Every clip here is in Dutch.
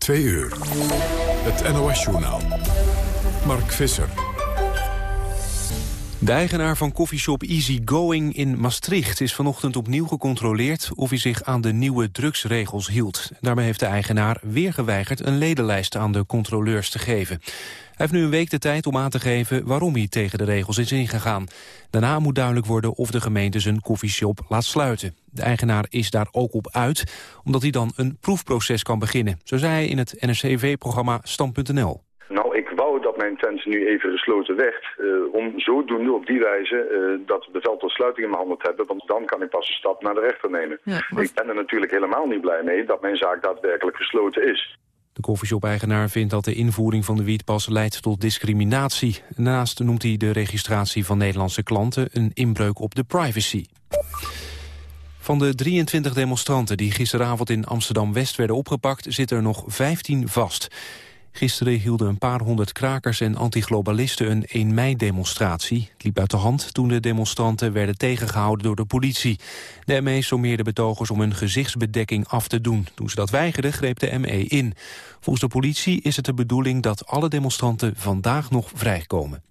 Twee uur. Het NOS-journaal. Mark Visser. De eigenaar van koffieshop Easy Going in Maastricht is vanochtend opnieuw gecontroleerd of hij zich aan de nieuwe drugsregels hield. Daarmee heeft de eigenaar weer geweigerd een ledenlijst aan de controleurs te geven. Hij heeft nu een week de tijd om aan te geven waarom hij tegen de regels is ingegaan. Daarna moet duidelijk worden of de gemeente zijn koffieshop laat sluiten. De eigenaar is daar ook op uit, omdat hij dan een proefproces kan beginnen. Zo zei hij in het NRCV-programma Stand.nl. Nou, ik wou dat mijn tent nu even gesloten werd. Uh, om zodoende op die wijze uh, dat bevel tot sluiting in mijn handen te hebben. Want dan kan ik pas een stap naar de rechter nemen. Ja, Ik ben er natuurlijk helemaal niet blij mee dat mijn zaak daadwerkelijk gesloten is. De koffieshop-eigenaar vindt dat de invoering van de wietpas leidt tot discriminatie. Daarnaast noemt hij de registratie van Nederlandse klanten een inbreuk op de privacy. Van de 23 demonstranten die gisteravond in Amsterdam-West werden opgepakt... zitten er nog 15 vast. Gisteren hielden een paar honderd krakers en antiglobalisten een 1 mei-demonstratie. Het liep uit de hand toen de demonstranten werden tegengehouden door de politie. De ME sommeerde betogers om hun gezichtsbedekking af te doen. Toen ze dat weigerden, greep de ME in. Volgens de politie is het de bedoeling dat alle demonstranten vandaag nog vrijkomen.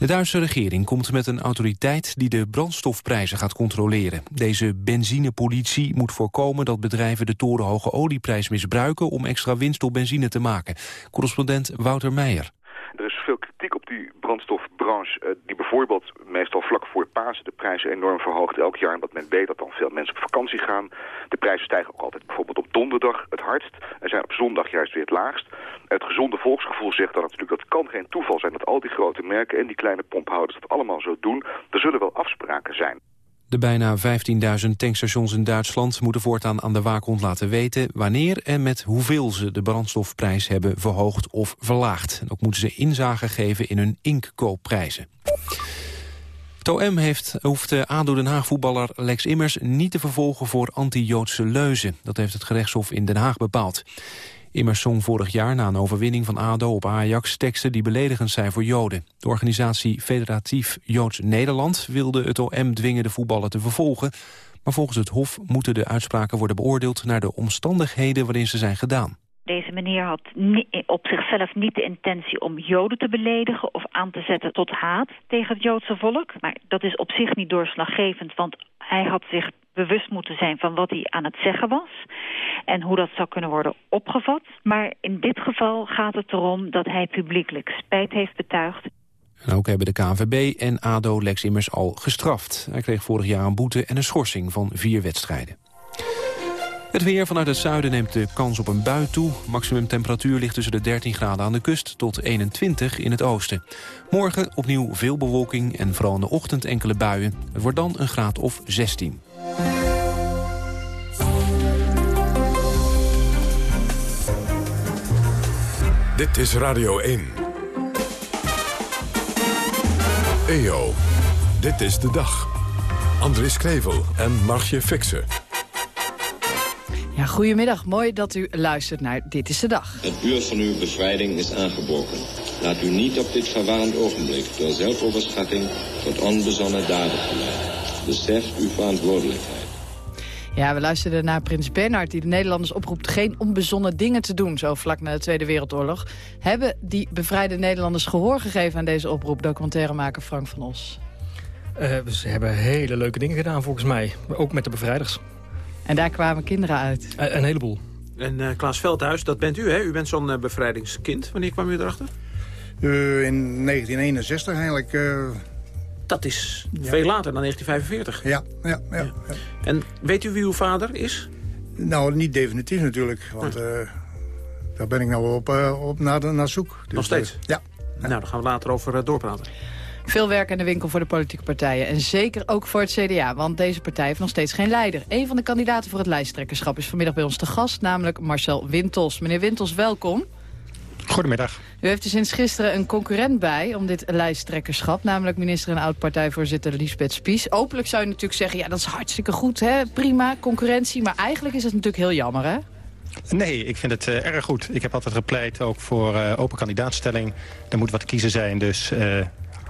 De Duitse regering komt met een autoriteit die de brandstofprijzen gaat controleren. Deze benzinepolitie moet voorkomen dat bedrijven de torenhoge olieprijs misbruiken om extra winst op benzine te maken. Correspondent Wouter Meijer. Er is veel kritiek op die brandstofbranche, eh, die bijvoorbeeld meestal vlak voor Pasen de prijzen enorm verhoogt elk jaar. Omdat men weet dat dan veel mensen op vakantie gaan. De prijzen stijgen ook altijd bijvoorbeeld op donderdag het hardst en zijn op zondag juist weer het laagst. Het gezonde volksgevoel zegt dan natuurlijk dat kan geen toeval zijn dat al die grote merken en die kleine pomphouders dat allemaal zo doen. Er zullen wel afspraken zijn. De bijna 15.000 tankstations in Duitsland moeten voortaan aan de waakhond laten weten wanneer en met hoeveel ze de brandstofprijs hebben verhoogd of verlaagd. En ook moeten ze inzage geven in hun inkoopprijzen. Het heeft, hoeft ADO Den Haag voetballer Lex Immers niet te vervolgen voor anti-Joodse leuzen. Dat heeft het gerechtshof in Den Haag bepaald. Immers zong vorig jaar na een overwinning van ADO op Ajax teksten die beledigend zijn voor Joden. De organisatie Federatief Joods Nederland wilde het OM dwingen de voetballer te vervolgen. Maar volgens het Hof moeten de uitspraken worden beoordeeld naar de omstandigheden waarin ze zijn gedaan. Deze meneer had op zichzelf niet de intentie om Joden te beledigen of aan te zetten tot haat tegen het Joodse volk. Maar dat is op zich niet doorslaggevend, want hij had zich bewust moeten zijn van wat hij aan het zeggen was en hoe dat zou kunnen worden opgevat. Maar in dit geval gaat het erom dat hij publiekelijk spijt heeft betuigd. En ook hebben de KNVB en ADO Lex Immers al gestraft. Hij kreeg vorig jaar een boete en een schorsing van vier wedstrijden. Het weer vanuit het zuiden neemt de kans op een bui toe. Maximum temperatuur ligt tussen de 13 graden aan de kust tot 21 in het oosten. Morgen opnieuw veel bewolking en vooral in de ochtend enkele buien. Het wordt dan een graad of 16. Dit is Radio 1. EO, dit is de dag. Andries Knevel en Margje Fixen. Ja, goedemiddag. Mooi dat u luistert naar Dit is de Dag. Het uur van uw bevrijding is aangebroken. Laat u niet op dit verwarend ogenblik door zelfoverschatting tot onbezonnen daden verleiden. Besef uw verantwoordelijkheid. Ja, we luisterden naar prins Bernhard die de Nederlanders oproept geen onbezonnen dingen te doen, zo vlak na de Tweede Wereldoorlog. Hebben die bevrijde Nederlanders gehoor gegeven aan deze oproep, documentairemaker Frank van Os? Uh, ze hebben hele leuke dingen gedaan volgens mij, ook met de bevrijders. En daar kwamen kinderen uit? Uh, een heleboel. En uh, Klaas Veldhuis, dat bent u hè? U bent zo'n bevrijdingskind. Wanneer kwam u erachter? in 1961 eigenlijk dat is veel later dan 1945. Ja, ja, ja, ja, En weet u wie uw vader is? Nou, niet definitief natuurlijk. Want uh, daar ben ik nou op, uh, op naar, naar zoek. Dus, Nog steeds? Uh, ja. Nou, daar gaan we later over doorpraten. Veel werk aan de winkel voor de politieke partijen. En zeker ook voor het CDA, want deze partij heeft nog steeds geen leider. Een van de kandidaten voor het lijsttrekkerschap is vanmiddag bij ons te gast, namelijk Marcel Wintels. Meneer Wintels, welkom. Goedemiddag. U heeft er sinds gisteren een concurrent bij om dit lijsttrekkerschap. Namelijk minister en oud-partijvoorzitter Lisbeth Spies. Openlijk zou je natuurlijk zeggen, ja dat is hartstikke goed, hè? prima, concurrentie. Maar eigenlijk is het natuurlijk heel jammer, hè? Nee, ik vind het uh, erg goed. Ik heb altijd gepleit ook voor uh, open kandidaatstelling. Er moet wat te kiezen zijn, dus uh,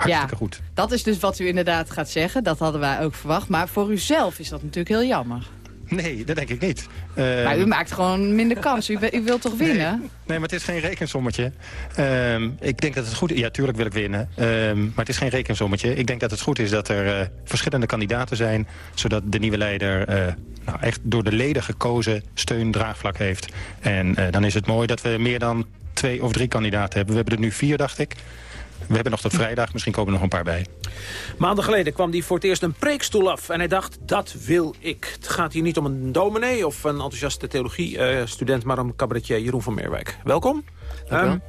hartstikke ja, goed. Dat is dus wat u inderdaad gaat zeggen. Dat hadden wij ook verwacht. Maar voor uzelf is dat natuurlijk heel jammer. Nee, dat denk ik niet. maar u maakt gewoon minder kans. U, u wilt toch winnen? Nee, nee, maar het is geen rekensommetje. Ehm, ik denk dat het goed is. Ja, tuurlijk wil ik winnen. Ehm, maar het is geen rekensommetje. Ik denk dat het goed is dat er verschillende kandidaten zijn... zodat de nieuwe leider nou, echt door de leden gekozen steun draagvlak heeft. En dan is het mooi dat we meer dan twee of drie kandidaten hebben. We hebben er nu vier, dacht ik. We hebben nog tot vrijdag, misschien komen er nog een paar bij. Maanden geleden kwam hij voor het eerst een preekstoel af. En hij dacht, dat wil ik. Het gaat hier niet om een dominee of een enthousiaste theologie-student... maar om cabaretier Jeroen van Meerwijk. Welkom. Um,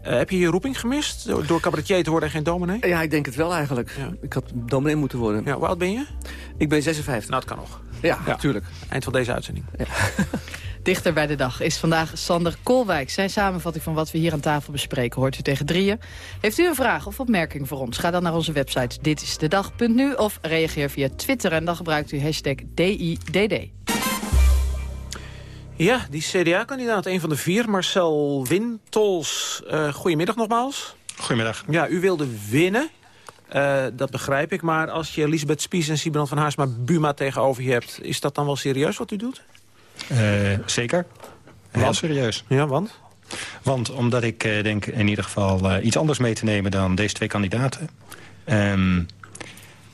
heb je je roeping gemist door cabaretier te worden en geen dominee? Ja, ik denk het wel eigenlijk. Ik had dominee moeten worden. Ja, hoe oud ben je? Ik ben 56. Nou, het kan nog. Ja, natuurlijk. Eind van deze uitzending. Ja. Dichter bij de dag is vandaag Sander Kolwijk. Zijn samenvatting van wat we hier aan tafel bespreken hoort u tegen drieën. Heeft u een vraag of opmerking voor ons? Ga dan naar onze website ditistedag.nu of reageer via Twitter. En dan gebruikt u hashtag DIDD. Ja, die CDA-kandidaat, een van de vier, Marcel Wintols. Uh, goedemiddag nogmaals. Goedemiddag. Ja, u wilde winnen. Uh, dat begrijp ik, maar als je Elisabeth Spies en Sibrand van Haarsma Buma tegenover je hebt... is dat dan wel serieus wat u doet? Uh, zeker. Heel serieus. Ja, want? Want omdat ik uh, denk in ieder geval uh, iets anders mee te nemen dan deze twee kandidaten. Um,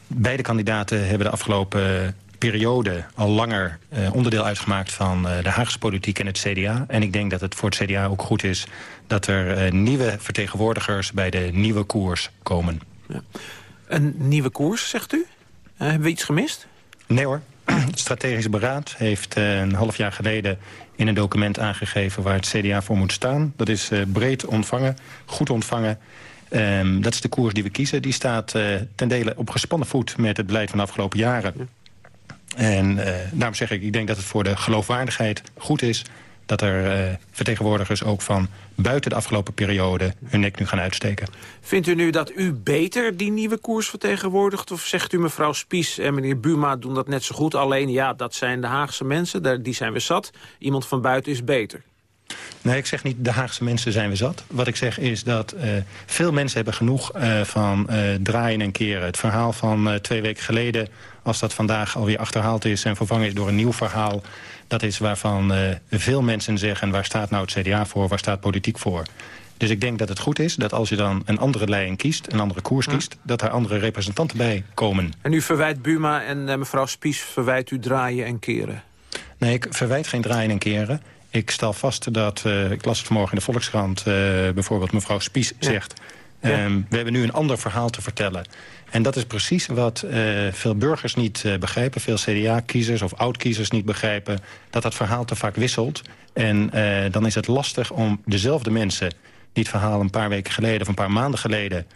beide kandidaten hebben de afgelopen periode al langer onderdeel uitgemaakt van de Haagse politiek en het CDA. En ik denk dat het voor het CDA ook goed is dat er nieuwe vertegenwoordigers bij de nieuwe koers komen. Ja. Een nieuwe koers, zegt u? hebben we iets gemist? Nee hoor. Het strategische beraad heeft uh, een half jaar geleden in een document aangegeven waar het CDA voor moet staan. Dat is uh, breed ontvangen, goed ontvangen. Um, dat is de koers die we kiezen. Die staat uh, ten dele op gespannen voet met het beleid van de afgelopen jaren. En daarom zeg ik, ik denk dat het voor de geloofwaardigheid goed is dat er uh, vertegenwoordigers ook van buiten de afgelopen periode hun nek nu gaan uitsteken. Vindt u nu dat u beter die nieuwe koers vertegenwoordigt? Of zegt u mevrouw Spies en meneer Buma doen dat net zo goed? Alleen ja, dat zijn de Haagse mensen, die zijn we zat. Iemand van buiten is beter. Nee, ik zeg niet de Haagse mensen zijn we zat. Wat ik zeg is dat uh, veel mensen hebben genoeg uh, van uh, draaien en keren. Het verhaal van twee weken geleden, als dat vandaag alweer achterhaald is... en vervangen is door een nieuw verhaal... dat is waarvan veel mensen zeggen... waar staat nou het CDA voor, waar staat politiek voor... Dus ik denk dat het goed is dat als je dan een andere lijn kiest... een andere koers kiest, dat er andere representanten bij komen. En u verwijt Buma en mevrouw Spies verwijt u draaien en keren? Nee, ik verwijt geen draaien en keren. Ik stel vast dat, uh, ik las het vanmorgen in de Volkskrant... Bijvoorbeeld mevrouw Spies zegt... Um, we hebben nu een ander verhaal te vertellen. En dat is precies wat uh, veel burgers niet uh, begrijpen. Veel CDA-kiezers of oud-kiezers niet begrijpen. Dat dat verhaal te vaak wisselt. En uh, dan is het lastig om dezelfde mensen... die het verhaal een paar weken geleden of een paar maanden geleden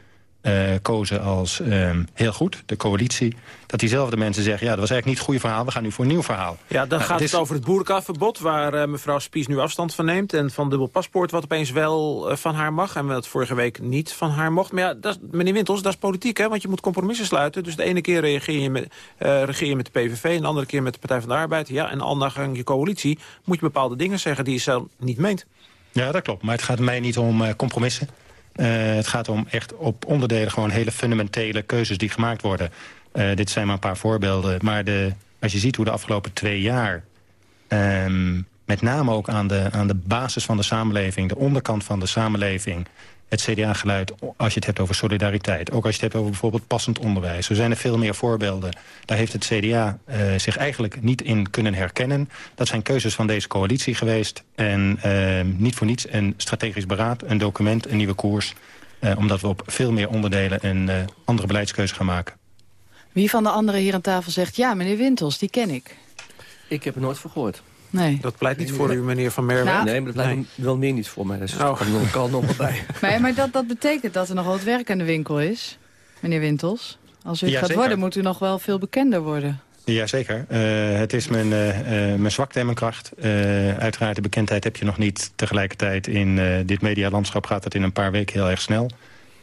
uh, kozen als um, heel goed, de coalitie... dat diezelfde mensen zeggen, ja, dat was eigenlijk niet het goede verhaal... we gaan nu voor een nieuw verhaal. Ja, dan nou, gaat het, is... over het boerkaverbod... waar uh, mevrouw Spies nu afstand van neemt... en van dubbel paspoort wat opeens wel uh, van haar mag... en wat vorige week niet van haar mocht. Maar ja, dat, meneer Wintels, dat is politiek, hè? want je moet compromissen sluiten. Dus de ene keer reageer je met, regeer je met de PVV... en de andere keer met de Partij van de Arbeid. Ja, en anders je coalitie moet je bepaalde dingen zeggen... die je zelf niet meent. Ja, dat klopt. Maar het gaat mij niet om compromissen. Uh, het gaat om echt op onderdelen gewoon hele fundamentele keuzes die gemaakt worden. Uh, dit zijn maar een paar voorbeelden. Maar de, als je ziet hoe de afgelopen twee jaar... Um, met name ook aan de, aan de basis van de samenleving... de onderkant van de samenleving het CDA-geluid als je het hebt over solidariteit. Ook als je het hebt over bijvoorbeeld passend onderwijs. Er zijn er veel meer voorbeelden. Daar heeft het CDA uh, zich eigenlijk niet in kunnen herkennen. Dat zijn keuzes van deze coalitie geweest. En uh, niet voor niets een strategisch beraad, een document, een nieuwe koers. Uh, omdat we op veel meer onderdelen een andere beleidskeuze gaan maken. Wie van de anderen hier aan tafel zegt... ja, meneer Wintels, die ken ik. Ik heb er nooit van gehoord. Nee. Dat pleit niet voor u, meneer Van Merwe. Nou, nee, maar dat pleit nee. wel meer niet voor mij. Dus oh. kan nog, kan nog wel bij. Maar, maar dat, dat betekent dat er nog wat werk aan de winkel is, meneer Wintels. Als u het ja, gaat zeker. worden, moet u nog wel veel bekender worden. Jazeker. Uh, het is mijn, uh, uh, mijn zwakte en mijn kracht. uiteraard, de bekendheid heb je nog niet tegelijkertijd. In dit medialandschap gaat het in een paar weken heel erg snel.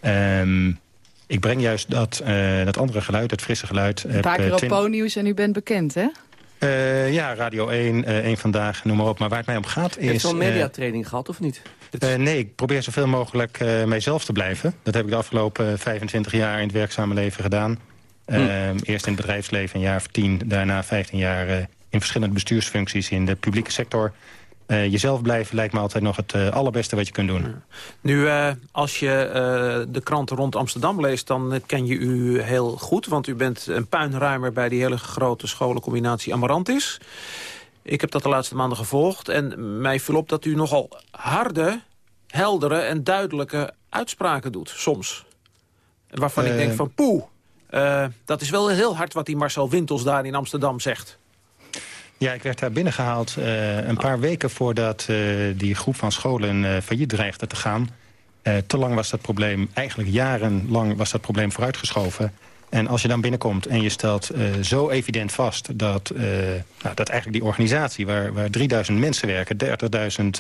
Um, ik breng juist dat, dat andere geluid, het frisse geluid... Een paar keer op Po-nieuws en u bent bekend, hè? Uh, ja, Radio 1, uh, 1 Vandaag, noem maar op. Maar waar het mij om gaat is... Heb je al mediatraining gehad of niet? Uh, nee, ik probeer zoveel mogelijk mijzelf te blijven. Dat heb ik de afgelopen 25 jaar in het werkzame leven gedaan. Hm. Eerst in het bedrijfsleven een jaar of tien, daarna 15 jaar in verschillende bestuursfuncties in de publieke sector. Uh, jezelf blijven lijkt me altijd nog het uh, allerbeste wat je kunt doen. Nu, uh, als je de kranten rond Amsterdam leest... dan ken je u heel goed, want u bent een puinruimer... bij die hele grote scholencombinatie Amarantis. Ik heb dat de laatste maanden gevolgd en mij viel op dat u nogal harde, heldere en duidelijke uitspraken doet, soms. Waarvan ik denk van poeh, dat is wel heel hard wat die Marcel Wintels daar in Amsterdam zegt. Ja, ik werd daar binnengehaald uh, een paar weken voordat uh, die groep van scholen uh, failliet dreigde te gaan. te lang was dat probleem, eigenlijk jarenlang was dat probleem vooruitgeschoven. En als je dan binnenkomt en je stelt zo evident vast... dat, nou, dat eigenlijk die organisatie waar, waar 3000 mensen werken...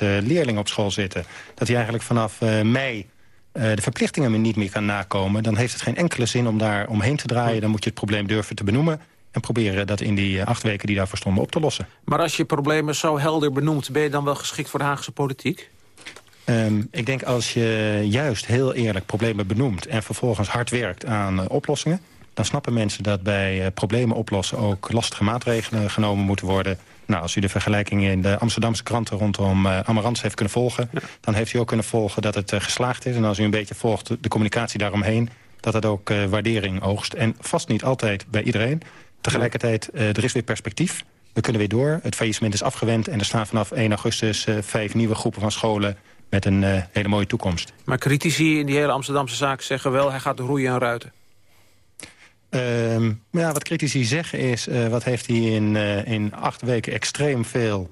30.000 leerlingen op school zitten... dat die eigenlijk vanaf mei de verplichtingen niet meer kan nakomen... dan heeft het geen enkele zin om daar omheen te draaien. Dan moet je het probleem durven te benoemen. En proberen dat in die eh, acht weken die daarvoor stonden op te lossen. Maar als je problemen zo helder benoemt... ben je dan wel geschikt voor de Haagse politiek? Um, ik denk als je juist heel eerlijk problemen benoemt... en vervolgens hard werkt aan uh, oplossingen... dan snappen mensen dat bij uh, problemen oplossen... ook lastige maatregelen genomen moeten worden. Nou, als u de vergelijking in de Amsterdamse kranten rondom uh, Amarants heeft kunnen volgen... Ja. dan heeft u ook kunnen volgen dat het geslaagd is. En als u een beetje volgt de communicatie daaromheen... dat het ook waardering oogst. En vast niet altijd bij iedereen... Tegelijkertijd, uh, er is weer perspectief. We kunnen weer door. Het faillissement is afgewend en er staan vanaf 1 augustus uh, vijf nieuwe groepen van scholen met een uh, hele mooie toekomst. Maar critici in die hele Amsterdamse zaak zeggen wel... hij gaat roeien en ruiten. Uh, ja, wat critici zeggen is... Uh, wat heeft hij in, uh, in acht weken extreem veel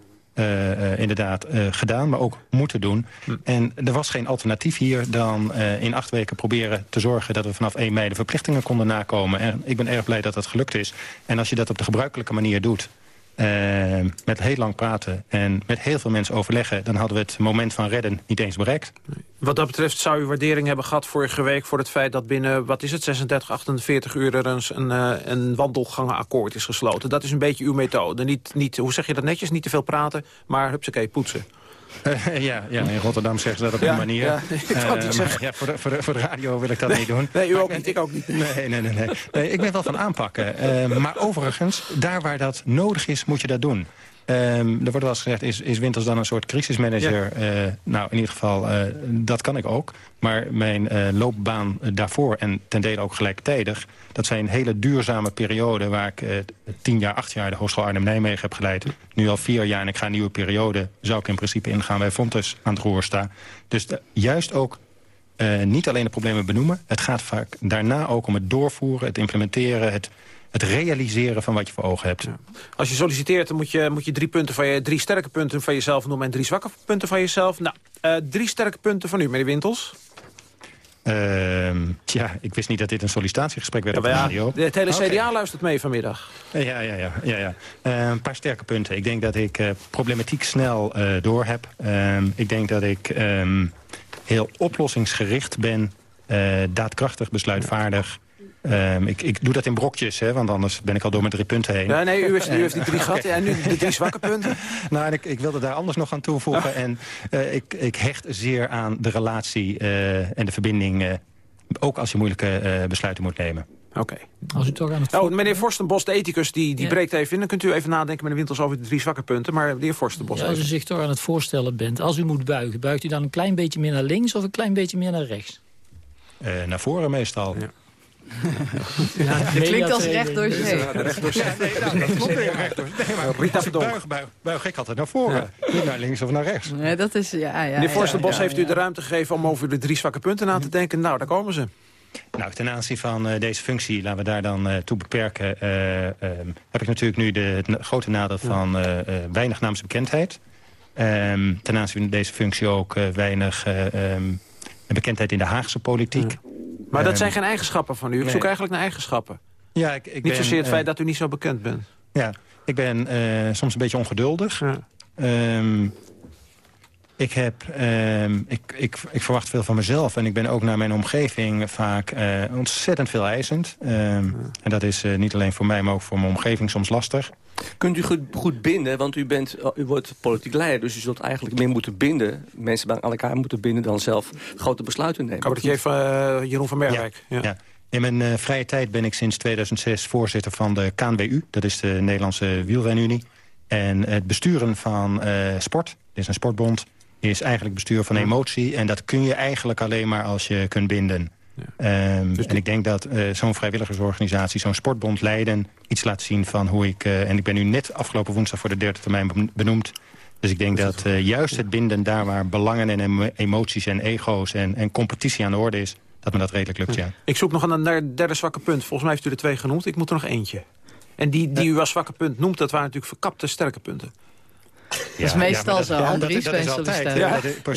inderdaad uh, gedaan, maar ook moeten doen. Hm. En er was geen alternatief hier dan in acht weken proberen te zorgen... dat we vanaf 1 mei de verplichtingen konden nakomen. En ik ben erg blij dat dat gelukt is. En als je dat op de gebruikelijke manier doet... Uh, met heel lang praten en met heel veel mensen overleggen... dan hadden we het moment van redden niet eens bereikt. Wat dat betreft zou u waardering hebben gehad vorige week... voor het feit dat binnen, wat is het, 36, 48 uur... er een, een, een wandelgangenakkoord is gesloten. Dat is een beetje uw methode. Niet, niet, hoe zeg je dat netjes? Niet te veel praten, maar hupsakee, poetsen. Uh, ja, ja, in Rotterdam zeggen ze dat op ja, een manier. Ja, uh, maar, ja, voor, de, voor, de, voor de radio wil ik dat nee, niet doen. Nee, u ook niet, ik ook niet. Nee, nee, nee. nee. nee ik ben wel van aanpakken. Uh, maar overigens, daar waar dat nodig is, moet je dat doen. Um, er wordt wel eens gezegd, is, is Winters dan een soort crisismanager? Ja. Uh, nou, in ieder geval, uh, dat kan ik ook. Maar mijn uh, loopbaan daarvoor en ten dele ook gelijktijdig... dat zijn hele duurzame perioden waar ik tien jaar, acht jaar... de Hogeschool Arnhem-Nijmegen heb geleid. Nu al vier jaar en ik ga een nieuwe periode... zou ik in principe ingaan bij Fontes aan het roer staan. Dus de, juist ook niet alleen de problemen benoemen. Het gaat vaak daarna ook om het doorvoeren, het implementeren... het het realiseren van wat je voor ogen hebt. Ja. Als je solliciteert, dan moet je, moet je drie, punten van je, drie sterke punten van jezelf noemen... en drie zwakke punten van jezelf. Nou, uh, drie sterke punten van u, meneer Wintels. Uh, tja, ik wist niet dat dit een sollicitatiegesprek werd ja, op de radio. Ja, het hele CDA okay. luistert mee vanmiddag. Ja, ja, ja. ja, ja. Uh, een paar sterke punten. Ik denk dat ik uh, problematiek snel uh, door heb. Ehm, ik denk dat ik um, heel oplossingsgericht ben. daadkrachtig, besluitvaardig. Um, ik, ik doe dat in brokjes, hè, want anders ben ik al door mijn drie punten heen. Ja, nee, u heeft, u heeft die drie gehad en nu de drie zwakke punten. nou, en ik, ik wilde daar anders nog aan toevoegen. Oh. En uh, ik, ik hecht zeer aan de relatie uh, en de verbinding... Uh, ook als je moeilijke besluiten moet nemen. Oké. Okay. Als u toch aan het... Oh, meneer Forstenbos, de ethicus, die, die ja. breekt even in. Dan kunt u even nadenken, meneer Wintels, over de drie zwakke punten. Maar de heer Forstenbos... Ja, als u zich toch aan het voorstellen bent, als u moet buigen... buigt u dan een klein beetje meer naar links of een klein beetje meer naar rechts? naar voren meestal. Ja. Ja, het klinkt als recht door zee. Ja, recht door zee. Nee, nou, dat klopt weer recht door zee. Maar Rita als ik buig, buig, buig ik altijd naar voren. Ja. Niet naar links of naar rechts. Nee, dat is, ja, ja, Meneer Forstenbos ja, heeft u de ruimte gegeven om over de drie zwakke punten na te denken. Nou, daar komen ze. Nou, ten aanzien van uh, deze functie, laten we daar dan uh, toe beperken... Uh, um, heb ik natuurlijk nu de, het grote nadeel van weinig naamsbekendheid. Um, ten aanzien van deze functie ook weinig um, bekendheid in de Haagse politiek. Maar dat zijn geen eigenschappen van u. Ik nee. zoek eigenlijk naar eigenschappen. Ja, ik, ik niet ben, zozeer het feit dat u niet zo bekend bent. Ja, ik ben uh, soms een beetje ongeduldig. Um, ik, heb, uh, ik, ik, ik verwacht veel van mezelf. En ik ben ook naar mijn omgeving vaak uh, ontzettend veel eisend. Um, ja. En dat is uh, niet alleen voor mij, maar ook voor mijn omgeving soms lastig. Kunt u goed, goed binden, want u, bent, u wordt politiek leider... dus u zult eigenlijk meer moeten binden, mensen aan elkaar moeten binden... dan zelf grote besluiten nemen. Cabaretier even uh, Jeroen van Merwijk. Ja, ja. ja. In mijn uh, vrije tijd ben ik sinds 2006 voorzitter van de KNWU. Dat is de Nederlandse wielrenunie. En het besturen van sport, dit is een sportbond... is eigenlijk bestuur van emotie. En dat kun je eigenlijk alleen maar als je kunt binden. Ehm, dus en ik denk dat zo'n vrijwilligersorganisatie, zo'n sportbond Leiden... iets laat zien van hoe ik... en ik ben nu net afgelopen woensdag voor de derde termijn benoemd... Dus ik denk dat uh, juist het binden daar waar belangen en emoties en ego's en, en competitie aan de orde is, dat me dat redelijk lukt, ja. Ik zoek nog een derde zwakke punt. Volgens mij heeft u er twee genoemd. Ik moet er nog eentje. En die, die u als zwakke punt noemt, dat waren natuurlijk verkapte sterke punten. Dat is meestal zo, Andries.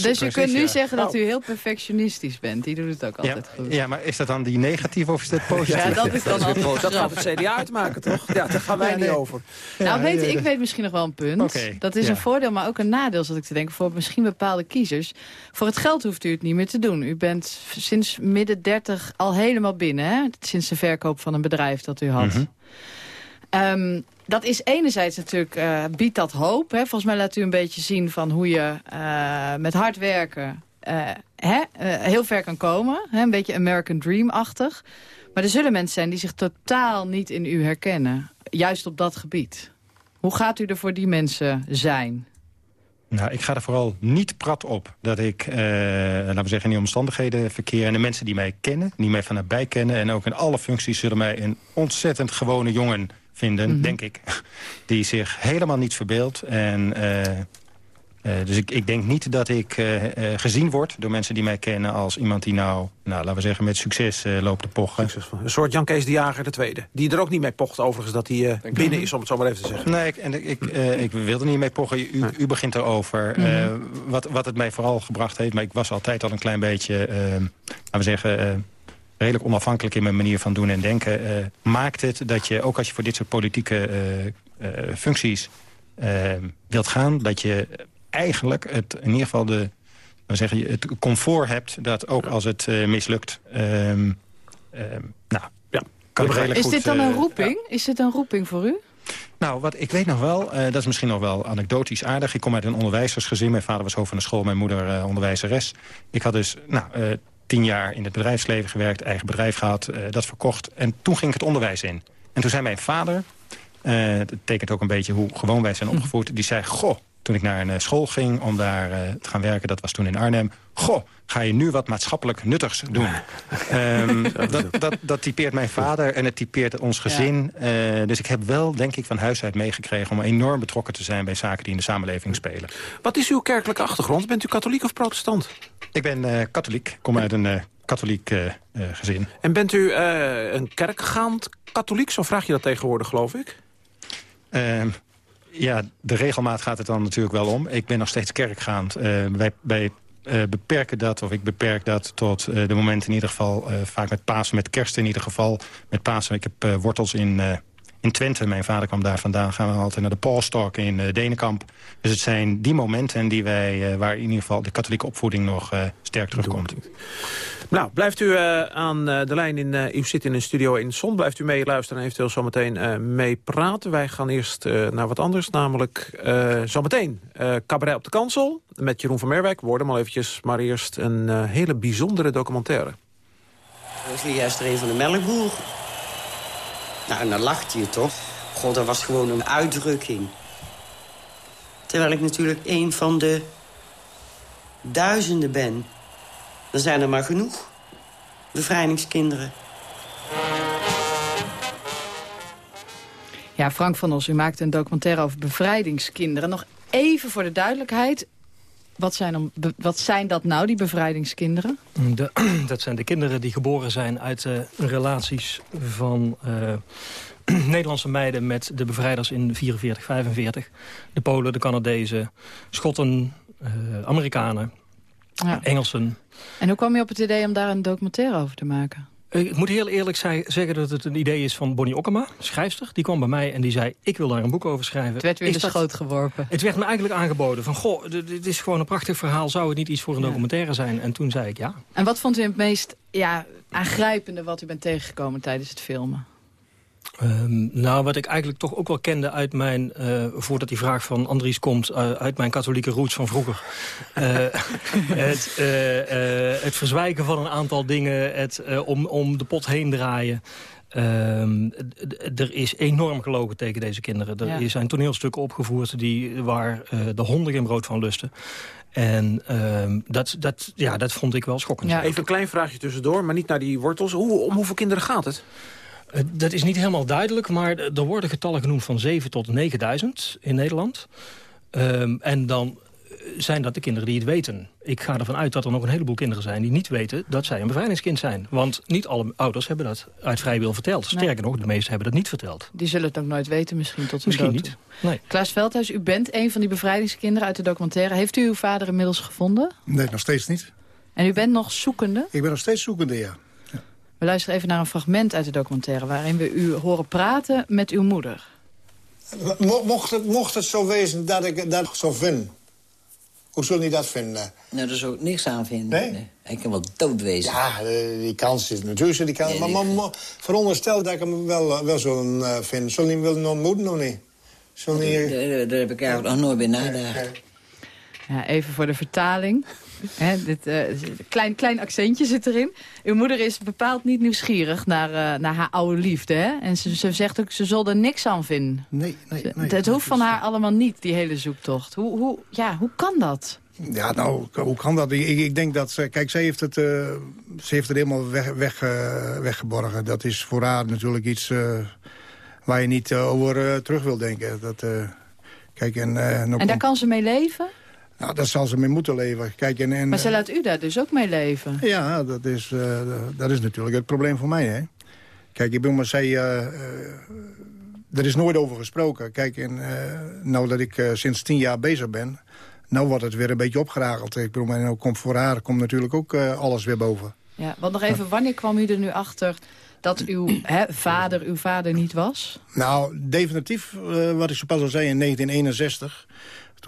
Dus je kunt nu zeggen dat u heel perfectionistisch bent. Die doet het ook altijd goed. Ja, maar is dat dan die negatief of is dat positief? Ja, dat is dan altijd Dat gaat het CDA uitmaken, toch? Ja, daar gaan wij niet over. Nou, weet, ik weet misschien nog wel een punt. Dat is een voordeel, maar ook een nadeel, zat ik te denken... voor misschien bepaalde kiezers. Voor het geld hoeft u het niet meer te doen. U bent sinds midden 30 al helemaal binnen, hè? Sinds de verkoop van een bedrijf dat u had. Mm dat is enerzijds natuurlijk, uh, biedt dat hoop. Hè? Volgens mij laat u een beetje zien van hoe je uh, met hard werken uh, hè, heel ver kan komen. Hè? Een beetje American Dream-achtig. Maar er zullen mensen zijn die zich totaal niet in u herkennen. Juist op dat gebied. Hoe gaat u er voor die mensen zijn? Nou, ik ga er vooral niet prat op dat ik, laten we zeggen, in die omstandigheden verkeer. En de mensen die mij kennen, die mij van nabij kennen... en ook in alle functies zullen mij een ontzettend gewone jongen vinden, mhm. denk ik. Die zich helemaal niet verbeeldt. En, uh, uh, dus ik, ik denk niet dat ik uh, gezien word door mensen die mij kennen... als iemand die nou, nou laten we zeggen, met succes loopt te pochen. Een soort Jan Kees de Jager de Tweede. Die er ook niet mee pocht overigens dat hij binnen is, om het zo maar even te zeggen. Nee, ik, en, ik, ik wilde niet mee pochen. U, u begint erover. Mm wat, wat het mij vooral gebracht heeft... maar ik was altijd al een klein beetje, laten we zeggen redelijk onafhankelijk in mijn manier van doen en denken... Uh, maakt het dat je, ook als je voor dit soort politieke uh, uh, functies wilt gaan... dat je eigenlijk het, in ieder geval de, we zeggen, het comfort hebt... dat ook als het mislukt... Um, nou, ja, kan redelijk Is dit dan een roeping? Is dit een roeping voor u? Nou, wat ik weet nog wel, uh, dat is misschien nog wel anekdotisch aardig. Ik kom uit een onderwijzersgezin. Mijn vader was hoofd van de school, mijn moeder uh, onderwijzeres. Ik had dus nou, uh, tien jaar in het bedrijfsleven gewerkt, eigen bedrijf gehad, uh, dat verkocht. En toen ging ik het onderwijs in. En toen zei mijn vader, dat tekent ook een beetje hoe gewoon wij zijn opgevoed... die zei, goh, toen ik naar een eh, school ging om daar te gaan werken... dat was toen in Arnhem, goh, ga je nu wat maatschappelijk nuttigs doen. um, dat, dat, dat, typeert mijn vader en het typeert ons gezin. Ja. dus ik heb wel, denk ik, van huis uit meegekregen... om enorm betrokken te zijn bij zaken die in de samenleving spelen. Wat is uw kerkelijke achtergrond? Bent u katholiek of protestant? Ik ben uh, katholiek, kom uit een uh, katholiek uh, gezin. En bent u een kerkgaand katholiek? Zo vraag je dat tegenwoordig, geloof ik? Ja, de regelmaat gaat het dan natuurlijk wel om. Ik ben nog steeds kerkgaand. wij, wij beperken dat, of ik beperk dat tot de momenten in ieder geval... vaak met Pasen, met kerst in ieder geval. Met Pasen, ik heb wortels in in Twente. Mijn vader kwam daar vandaan. Gaan we altijd naar de Paulstok in uh, Denenkamp. Dus het zijn die momenten die wij, uh, waar in ieder geval de katholieke opvoeding nog uh, sterk terugkomt. Nou, blijft u aan de lijn. In, u zit in een studio in Zon. Blijft u mee luisteren en eventueel zometeen mee praten. Wij gaan eerst naar wat anders, namelijk zometeen cabaret op de kansel. Met Jeroen van Merwijk. Woorden maar eventjes. Maar eerst een hele bijzondere documentaire. Dat is juist er een van de melkboer. Nou, en dan lacht je toch? God, dat was gewoon een uitdrukking. Terwijl ik natuurlijk een van de duizenden ben. Dan zijn er maar genoeg. Bevrijdingskinderen. Ja, Frank van Os, u maakte een documentaire over bevrijdingskinderen. Nog even voor de duidelijkheid. Wat zijn, dan, wat zijn dat nou, die bevrijdingskinderen? De, dat zijn de kinderen die geboren zijn uit uh, relaties van uh, Nederlandse meiden... met de bevrijders in 44, 45. De Polen, de Canadezen, Schotten, uh, Amerikanen, ja. Engelsen. En hoe kwam je op het idee om daar een documentaire over te maken? Ik moet heel eerlijk zeggen dat het een idee is van Bonnie Okkema, schrijfster. Die kwam bij mij en die zei, ik wil daar een boek over schrijven. Het werd weer in de schoot geworpen. Het werd me eigenlijk aangeboden van, goh, dit is gewoon een prachtig verhaal. Zou het niet iets voor een documentaire zijn? En toen zei ik ja. En wat vond u het meest ja, aangrijpende wat u bent tegengekomen tijdens het filmen? Um, nou, wat ik eigenlijk toch ook wel kende uit mijn... Uh, voordat die vraag van Andries komt... Uh, uit mijn katholieke roots van vroeger. uh, het, het verzwijgen van een aantal dingen. Het om, om de pot heen draaien. Ehm, er is enorm gelogen tegen deze kinderen. Er zijn toneelstukken opgevoerd die, waar uh, de honden geen brood van lusten. En uh, dat, dat, ja, dat vond ik wel schokkend. Ja. Even een klein vraagje tussendoor, maar niet naar die wortels. Hoe, om hoeveel kinderen gaat het? Uh, dat is niet helemaal duidelijk, maar er worden getallen genoemd van 7 tot 9000 in Nederland. Um, en dan zijn dat de kinderen die het weten. Ik ga ervan uit dat er nog een heleboel kinderen zijn die niet weten dat zij een bevrijdingskind zijn. Want niet alle ouders hebben dat uit vrij wil verteld. Sterker nog, de meesten hebben dat niet verteld. Die zullen het ook nooit weten misschien tot Misschien dood niet. Nee. Klaas Veldhuis, u bent een van die bevrijdingskinderen uit de documentaire. Heeft u uw vader inmiddels gevonden? Nee, nog steeds niet. En u bent nog zoekende? Ik ben nog steeds zoekende, ja. We luisteren even naar een fragment uit de documentaire... waarin we u horen praten met uw moeder. Mocht het, mocht het zo wezen dat ik dat zo vind... Hoe zul je dat vinden? Nou, daar zou ik niks aan vinden. Nee? Ik kan wel doodwezen. Ja, eh, die kans is natuurlijk die kans. maar, maar, veronderstel dat ik hem wel, eh, wel zo uh, vind. Zullen je hem willen ontmoeten of niet? Zullen daar, daar heb ik eigenlijk nog nooit bij nagedacht. Ja, even voor de vertaling. Dit uh, klein, klein accentje zit erin. Uw moeder is bepaald niet nieuwsgierig naar, uh, naar haar oude liefde. Hè? En ze, ze zegt ook, ze zal er niks aan vinden. Nee, nee, nee. Het hoeft van haar allemaal niet, die hele zoektocht. Hoe, hoe, ja, hoe kan dat? Ja, nou, hoe kan dat? Ik, ik denk dat ze... Kijk, zij heeft het, uh, ze heeft het helemaal weg, weg, weggeborgen. Dat is voor haar natuurlijk iets waar je niet over terug wil denken. Dat, kijk, en, en daar kan ze mee leven? Nou, daar zal ze mee moeten leven. Kijk, en, en, maar ze laat u daar dus ook mee leven? Ja, dat is, uh, dat is natuurlijk het probleem voor mij. Hè? Kijk, ik ben maar zei... Uh, er is nooit over gesproken. Kijk, en, nou dat ik sinds tien jaar bezig ben... nou wordt het weer een beetje opgerakeld. Ik bedoel, maar nou komt voor haar komt natuurlijk ook alles weer boven. Ja, want nog even, wanneer kwam u er nu achter dat uw vader uw vader niet was? Nou, definitief, wat ik zo pas al zei, in 1961...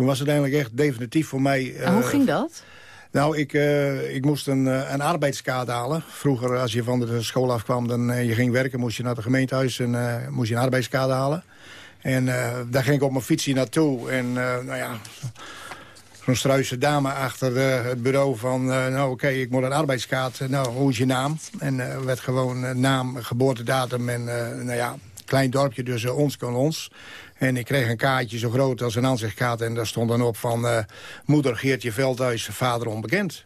Toen was het eigenlijk echt definitief voor mij... En hoe ging dat? Nou, ik, uh, ik moest een, een arbeidskaart halen. Vroeger, als je van de school afkwam, dan uh, je ging werken... moest je naar het gemeentehuis en uh, moest je een arbeidskaart halen. En daar ging ik op mijn fietsje naartoe. En nou ja, zo'n struise dame achter het bureau van... nou oké, ik moet een arbeidskaart. Nou, hoe is je naam? En werd gewoon naam, geboortedatum en nou ja... Klein dorpje, dus ons kan ons. En ik kreeg een kaartje zo groot als een aanzichtkaart. En daar stond dan op van uh, moeder Geertje Veldhuis, vader onbekend.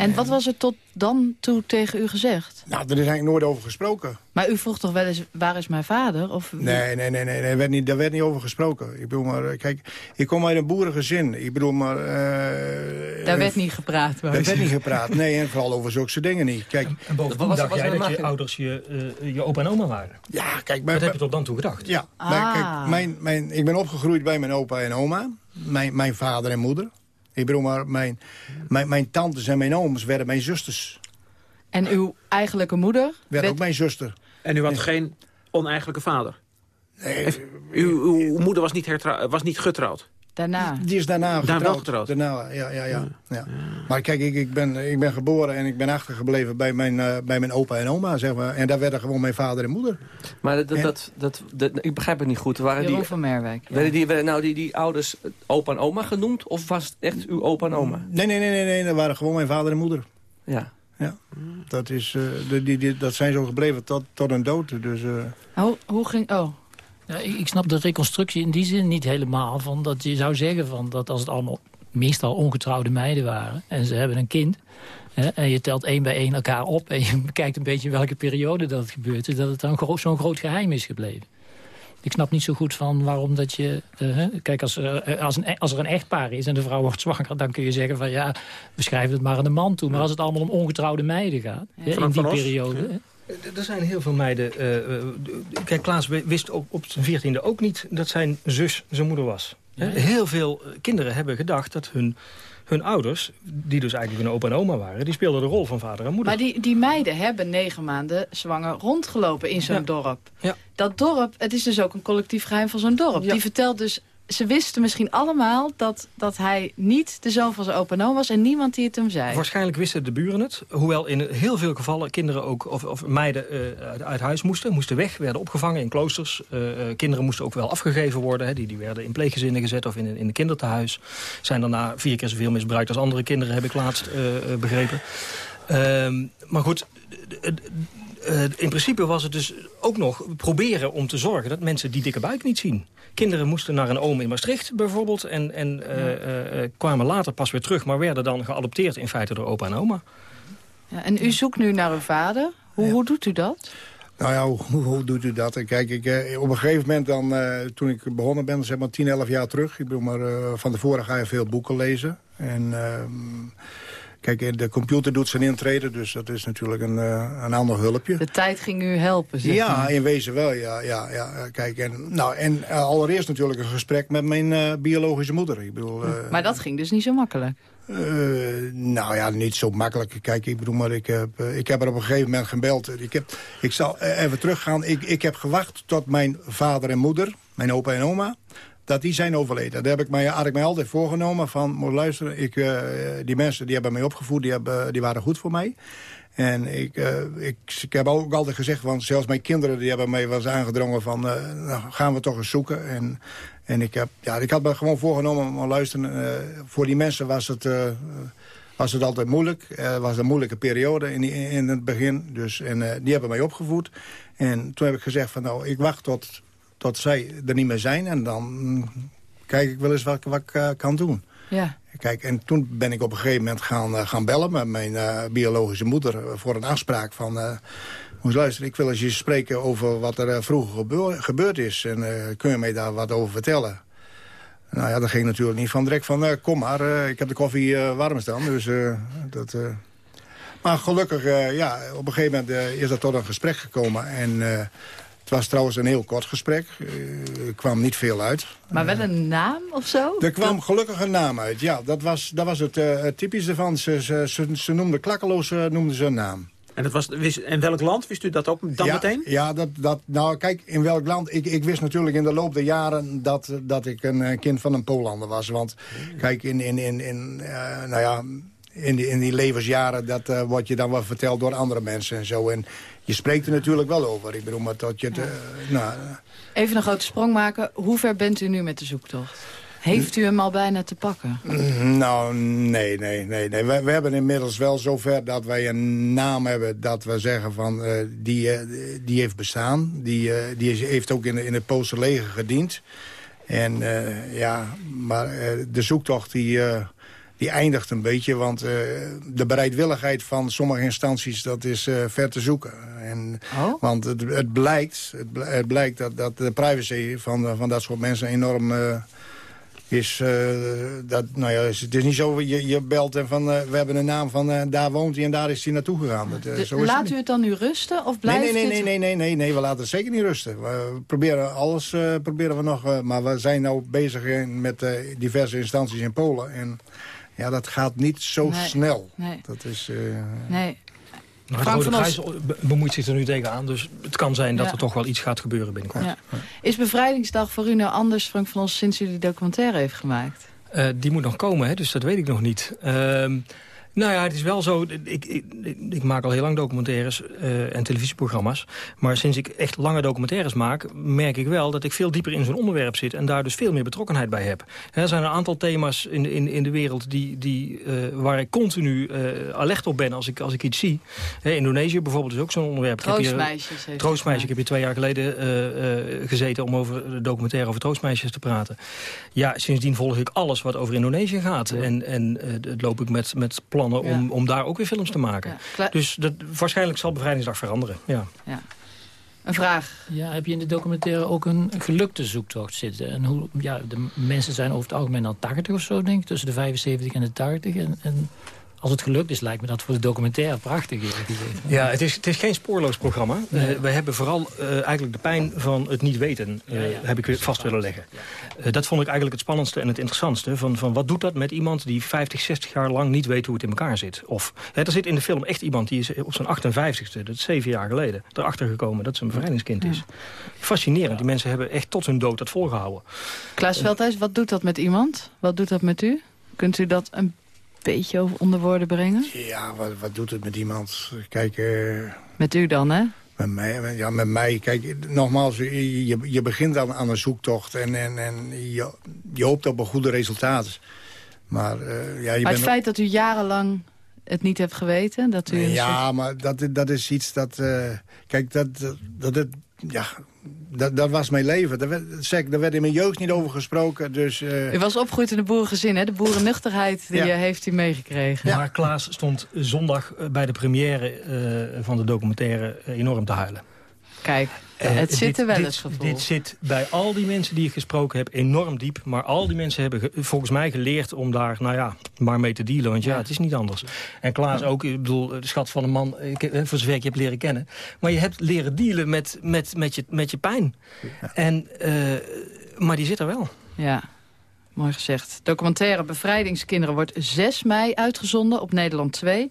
En wat was er tot dan toe tegen u gezegd? Nou, er is eigenlijk nooit over gesproken. Maar u vroeg toch wel eens, waar is mijn vader? Of... Nee, nee, nee, nee, daar werd, niet, daar werd niet over gesproken. Ik bedoel maar, kijk, ik kom uit een boerengezin. Ik bedoel maar... Uh, daar werd niet gepraat. Daar werd niet gepraat, nee, en vooral over zulke dingen niet. Kijk, en, en bovendien was, dacht was jij dat je ouders je, uh, je opa en oma waren? Ja, kijk... Mijn, dat heb je tot dan toe gedacht? Ja, ah. mijn, kijk, mijn, mijn, ik ben opgegroeid bij mijn opa en oma. Mijn, mijn vader en moeder. Ik bedoel maar, mijn, mijn, mijn tantes en mijn ooms werden mijn zusters. En uw eigenlijke moeder? Werd, werd... ook mijn zuster. En u had geen oneigenlijke vader? Nee. Uw, uw moeder was niet, was niet getrouwd? Daarna? Die is daarna getrouwd. Daarna wel getrouwd? Daarna, ja, ja, ja. ja. Maar kijk, ik, ik, ben, ik ben geboren en ik ben achtergebleven bij mijn, uh, bij mijn opa en oma, zeg maar. En daar werden gewoon mijn vader en moeder. Maar dat, dat, dat, dat, dat ik begrijp het niet goed. Waren Jeroen die, van Merwijk. Ja. Werden die, werden nou die, die ouders opa en oma genoemd? Of was het echt uw opa en oma? Nee, nee, nee, nee, nee dat waren gewoon mijn vader en moeder. Ja. Ja, dat, is, uh, die, die, die, dat zijn zo gebleven tot, tot een dood. Dus, uh... hoe, hoe ging... Oh, ja, ik, snap de reconstructie in die zin niet helemaal. Van dat je zou zeggen van dat als het allemaal meestal ongetrouwde meiden waren... en ze hebben een kind... Hè, en je telt één bij één elkaar op... en je bekijkt een beetje welke periode dat gebeurt... dat het dan gro zo'n groot geheim is gebleven. Ik snap niet zo goed van waarom dat je... Uh, kijk, als, uh, als, een, als er een echtpaar is en de vrouw wordt zwanger... dan kun je zeggen van ja, we schrijven het maar aan de man toe. Maar als het allemaal om ongetrouwde meiden gaat... Ja. in die periode... Ja. Er zijn heel veel meiden... Uh, kijk, Klaas wist op, op zijn veertiende ook niet dat zijn zus zijn moeder was. Ja. Heel veel kinderen hebben gedacht dat hun, hun ouders... die dus eigenlijk hun opa en oma waren... die speelden de rol van vader en moeder. Maar die, die meiden hebben negen maanden zwanger rondgelopen in zo'n ja. dorp. Ja. Dat dorp, het is dus ook een collectief geheim van zo'n dorp. Die vertelt dus ze wisten misschien allemaal dat, dat hij niet de zoon van zijn opa was... en niemand die het hem zei. Waarschijnlijk wisten de buren het. Hoewel in heel veel gevallen kinderen ook, of, of meiden uh, uit, huis moesten. Moesten weg, werden opgevangen in kloosters. Uh, kinderen moesten ook wel afgegeven worden. Hè. Die, die werden in pleeggezinnen gezet of in, in een kinderthuis. Zijn daarna vier keer zoveel misbruikt als andere kinderen, heb ik laatst begrepen. Ehm, maar goed uh, in principe was het dus ook nog proberen om te zorgen... dat mensen die dikke buik niet zien. Kinderen moesten naar een oom in Maastricht bijvoorbeeld... en, en uh, kwamen later pas weer terug... maar werden dan geadopteerd in feite door opa en oma. Ja, en u zoekt nu naar uw vader. Hoe, hoe doet u dat? Nou ja, hoe, hoe, doet u dat? Kijk, ik, eh, op een gegeven moment dan, uh, toen ik begonnen ben, zeg maar 10, 11 jaar terug. Ik bedoel, maar uh, van tevoren ga je veel boeken lezen. En ehm, kijk, de computer doet zijn intrede, dus dat is natuurlijk een, een ander hulpje. De tijd ging u helpen, zeg Ja, in wezen wel, ja. ja, ja. Kijk, en, nou, en allereerst natuurlijk een gesprek met mijn biologische moeder. Ik bedoel, maar dat ging dus niet zo makkelijk? Uh, nou ja, niet zo makkelijk. Kijk, ik bedoel, maar ik heb, uh, ik heb er op een gegeven moment gebeld. Ik, heb, ik zal even teruggaan. Ik, ik heb gewacht tot mijn vader en moeder, mijn opa en oma... dat die zijn overleden. Daar heb ik mij, had ik mij altijd voorgenomen van... moet luisteren, ik, uh, die mensen die hebben mij opgevoed, die, hebben, die waren goed voor mij. En ik, ik, ik heb ook altijd gezegd, van zelfs mijn kinderen die hebben mij wel aangedrongen van... nou, gaan we toch eens zoeken. En en ik, heb, ja, ik had me gewoon voorgenomen om te luisteren. Uh, voor die mensen was het, uh, was het altijd moeilijk. Het was een moeilijke periode in, in het begin. Dus, en uh, die hebben mij opgevoed. En toen heb ik gezegd van nou, ik wacht tot, tot zij er niet meer zijn. En dan kijk ik wel eens wat, wat ik kan doen. Ja. Kijk, en toen ben ik op een gegeven moment gaan, gaan bellen met mijn biologische moeder... voor een afspraak van Moest luisteren, ik wil eens je spreken over wat er vroeger gebeurd is. En kun je mij daar wat over vertellen? Nou ja, dat ging natuurlijk niet van direct van... Kom maar, ik heb de koffie warm staan. Dus, dat, Maar gelukkig, ja, op een gegeven moment is dat tot een gesprek gekomen. En het was trouwens een heel kort gesprek. er kwam niet veel uit. Maar wel een naam of zo? Er kwam gelukkig een naam uit, ja. Dat was, dat was het, het typische van. Ze, ze, ze, ze noemden klakkeloos noemden ze een naam. En, dat was, wist, en welk land? Wist u dat ook dan meteen? Ja, dat, dat, nou kijk, in welk land? Ik, ik wist natuurlijk in de loop der jaren dat, dat ik een kind van een Polander was. Want kijk, in, in, in, in uh, nou ja, in die, in die levensjaren, dat uh, wordt je dan wel verteld door andere mensen en zo. En je spreekt er natuurlijk wel over. Ik bedoel, maar dat je uh, nou, Even een grote sprong maken. Hoe ver bent u nu met de zoektocht? Heeft u hem al bijna te pakken? Nou, nee, nee, nee. nee. We, we hebben inmiddels wel zover dat wij een naam hebben... dat we zeggen van, uh, die, uh, die heeft bestaan. Die, uh, die heeft ook in, in het Poolse leger gediend. En ja, maar de zoektocht die, die eindigt een beetje. Want de bereidwilligheid van sommige instanties, dat is ver te zoeken. En, oh? Want het, het blijkt, het, blijkt dat, dat de privacy van, van dat soort mensen enorm is, dat, nou ja, het is niet zo, je, je belt en van, we hebben een naam van, daar woont hij en daar is hij naartoe gegaan. Dat, zo laat het u het dan nu rusten of blijft nee, nee, nee, nee, nee, nee, nee, we laten het zeker niet rusten. We proberen alles, proberen we nog, maar we zijn nou bezig met diverse instanties in Polen. En ja, dat gaat niet zo nee, snel. Nee. Dat is... nee. Maar Frank de Rode bemoeit zich er nu tegenaan. Dus het kan zijn dat ja. er toch wel iets gaat gebeuren binnenkort. Ja. Is Bevrijdingsdag voor u nou anders, Frank van ons, sinds u die documentaire heeft gemaakt? Uh, die moet nog komen, hè, dus dat weet ik nog niet. Uh, nou ja, het is wel zo. Ik, ik, ik maak al heel lang documentaires uh, en televisieprogramma's. Maar sinds ik echt lange documentaires maak... merk ik wel dat ik veel dieper in zo'n onderwerp zit... en daar dus veel meer betrokkenheid bij heb. Er zijn een aantal thema's in, in, in de wereld... Die, die, uh, waar ik continu uh, alert op ben als ik, als ik iets zie. He, Indonesië bijvoorbeeld is ook zo'n onderwerp. Troostmeisjes. Hier, troostmeisjes. Ik heb hier twee jaar geleden gezeten... om over de documentaire over troostmeisjes te praten. Ja, sindsdien volg ik alles wat over Indonesië gaat. En, en het loop ik met, met plannen om, ja. om daar ook weer films te maken. Ja, dus dat, waarschijnlijk zal Bevrijdingsdag veranderen. Ja. ja. Een vraag. Ja, heb je in de documentaire ook een gelukte zoektocht zitten? En hoe, ja, de mensen zijn over het algemeen al 80 of zo, denk ik. Tussen de 75 en de 80. En, en als het gelukt is, lijkt me dat voor de documentaire prachtig. Ja, het is, het is geen spoorloos programma. Nee. Uh, we hebben vooral uh, eigenlijk de pijn van het niet weten, uh, ja, ja. heb ik weer vast willen leggen. dat vond ik eigenlijk het spannendste en het interessantste. Van, van wat doet dat met iemand die 50, 60 jaar lang niet weet hoe het in elkaar zit? Of, hè, er zit in de film echt iemand die is op zijn 58ste, dat is zeven jaar geleden, erachter gekomen dat ze een bevrijdingskind is. Fascinerend. Die mensen hebben echt tot hun dood dat volgehouden. Klaas Veldhuis, wat doet dat met iemand? Wat doet dat met u? Kunt u dat een beetje onder woorden brengen? Ja, wat, wat doet het met iemand? Kijk... Uh, met u dan, hè? Met mij, ja, met mij. Kijk, nogmaals, je, je, je begint aan, aan een zoektocht en, en, en je, je hoopt op een goede resultaat. Maar, uh, ja, je maar het feit dat u jarenlang het niet hebt geweten? Dat u ja, maar dat, dat is iets dat... Uh, kijk, dat, dat, dat, ja, dat, dat was mijn leven. Daar werd, daar werd in mijn jeugd niet over gesproken. Dus, uh... U was opgegroeid in een boerengezin, hè? De boerennuchterheid die ja. heeft u meegekregen. Ja. Maar Klaas stond zondag bij de première uh, van de documentaire enorm te huilen. Kijk, uh, het zit er wel eens gevoel. Dit zit bij al die mensen die ik gesproken heb enorm diep. Maar al die mensen hebben volgens mij geleerd om daar, nou ja, maar mee te dealen. Want ja, het is niet anders. En Klaas ook, ik bedoel, de schat van een man, ik, voor zover ik je hebt leren kennen. Maar je hebt leren dealen met, met, met, je, met je pijn. Ja. En, uh, maar die zit er wel. Ja. Mooi gezegd. Documentaire Bevrijdingskinderen wordt 6 mei uitgezonden op Nederland 2.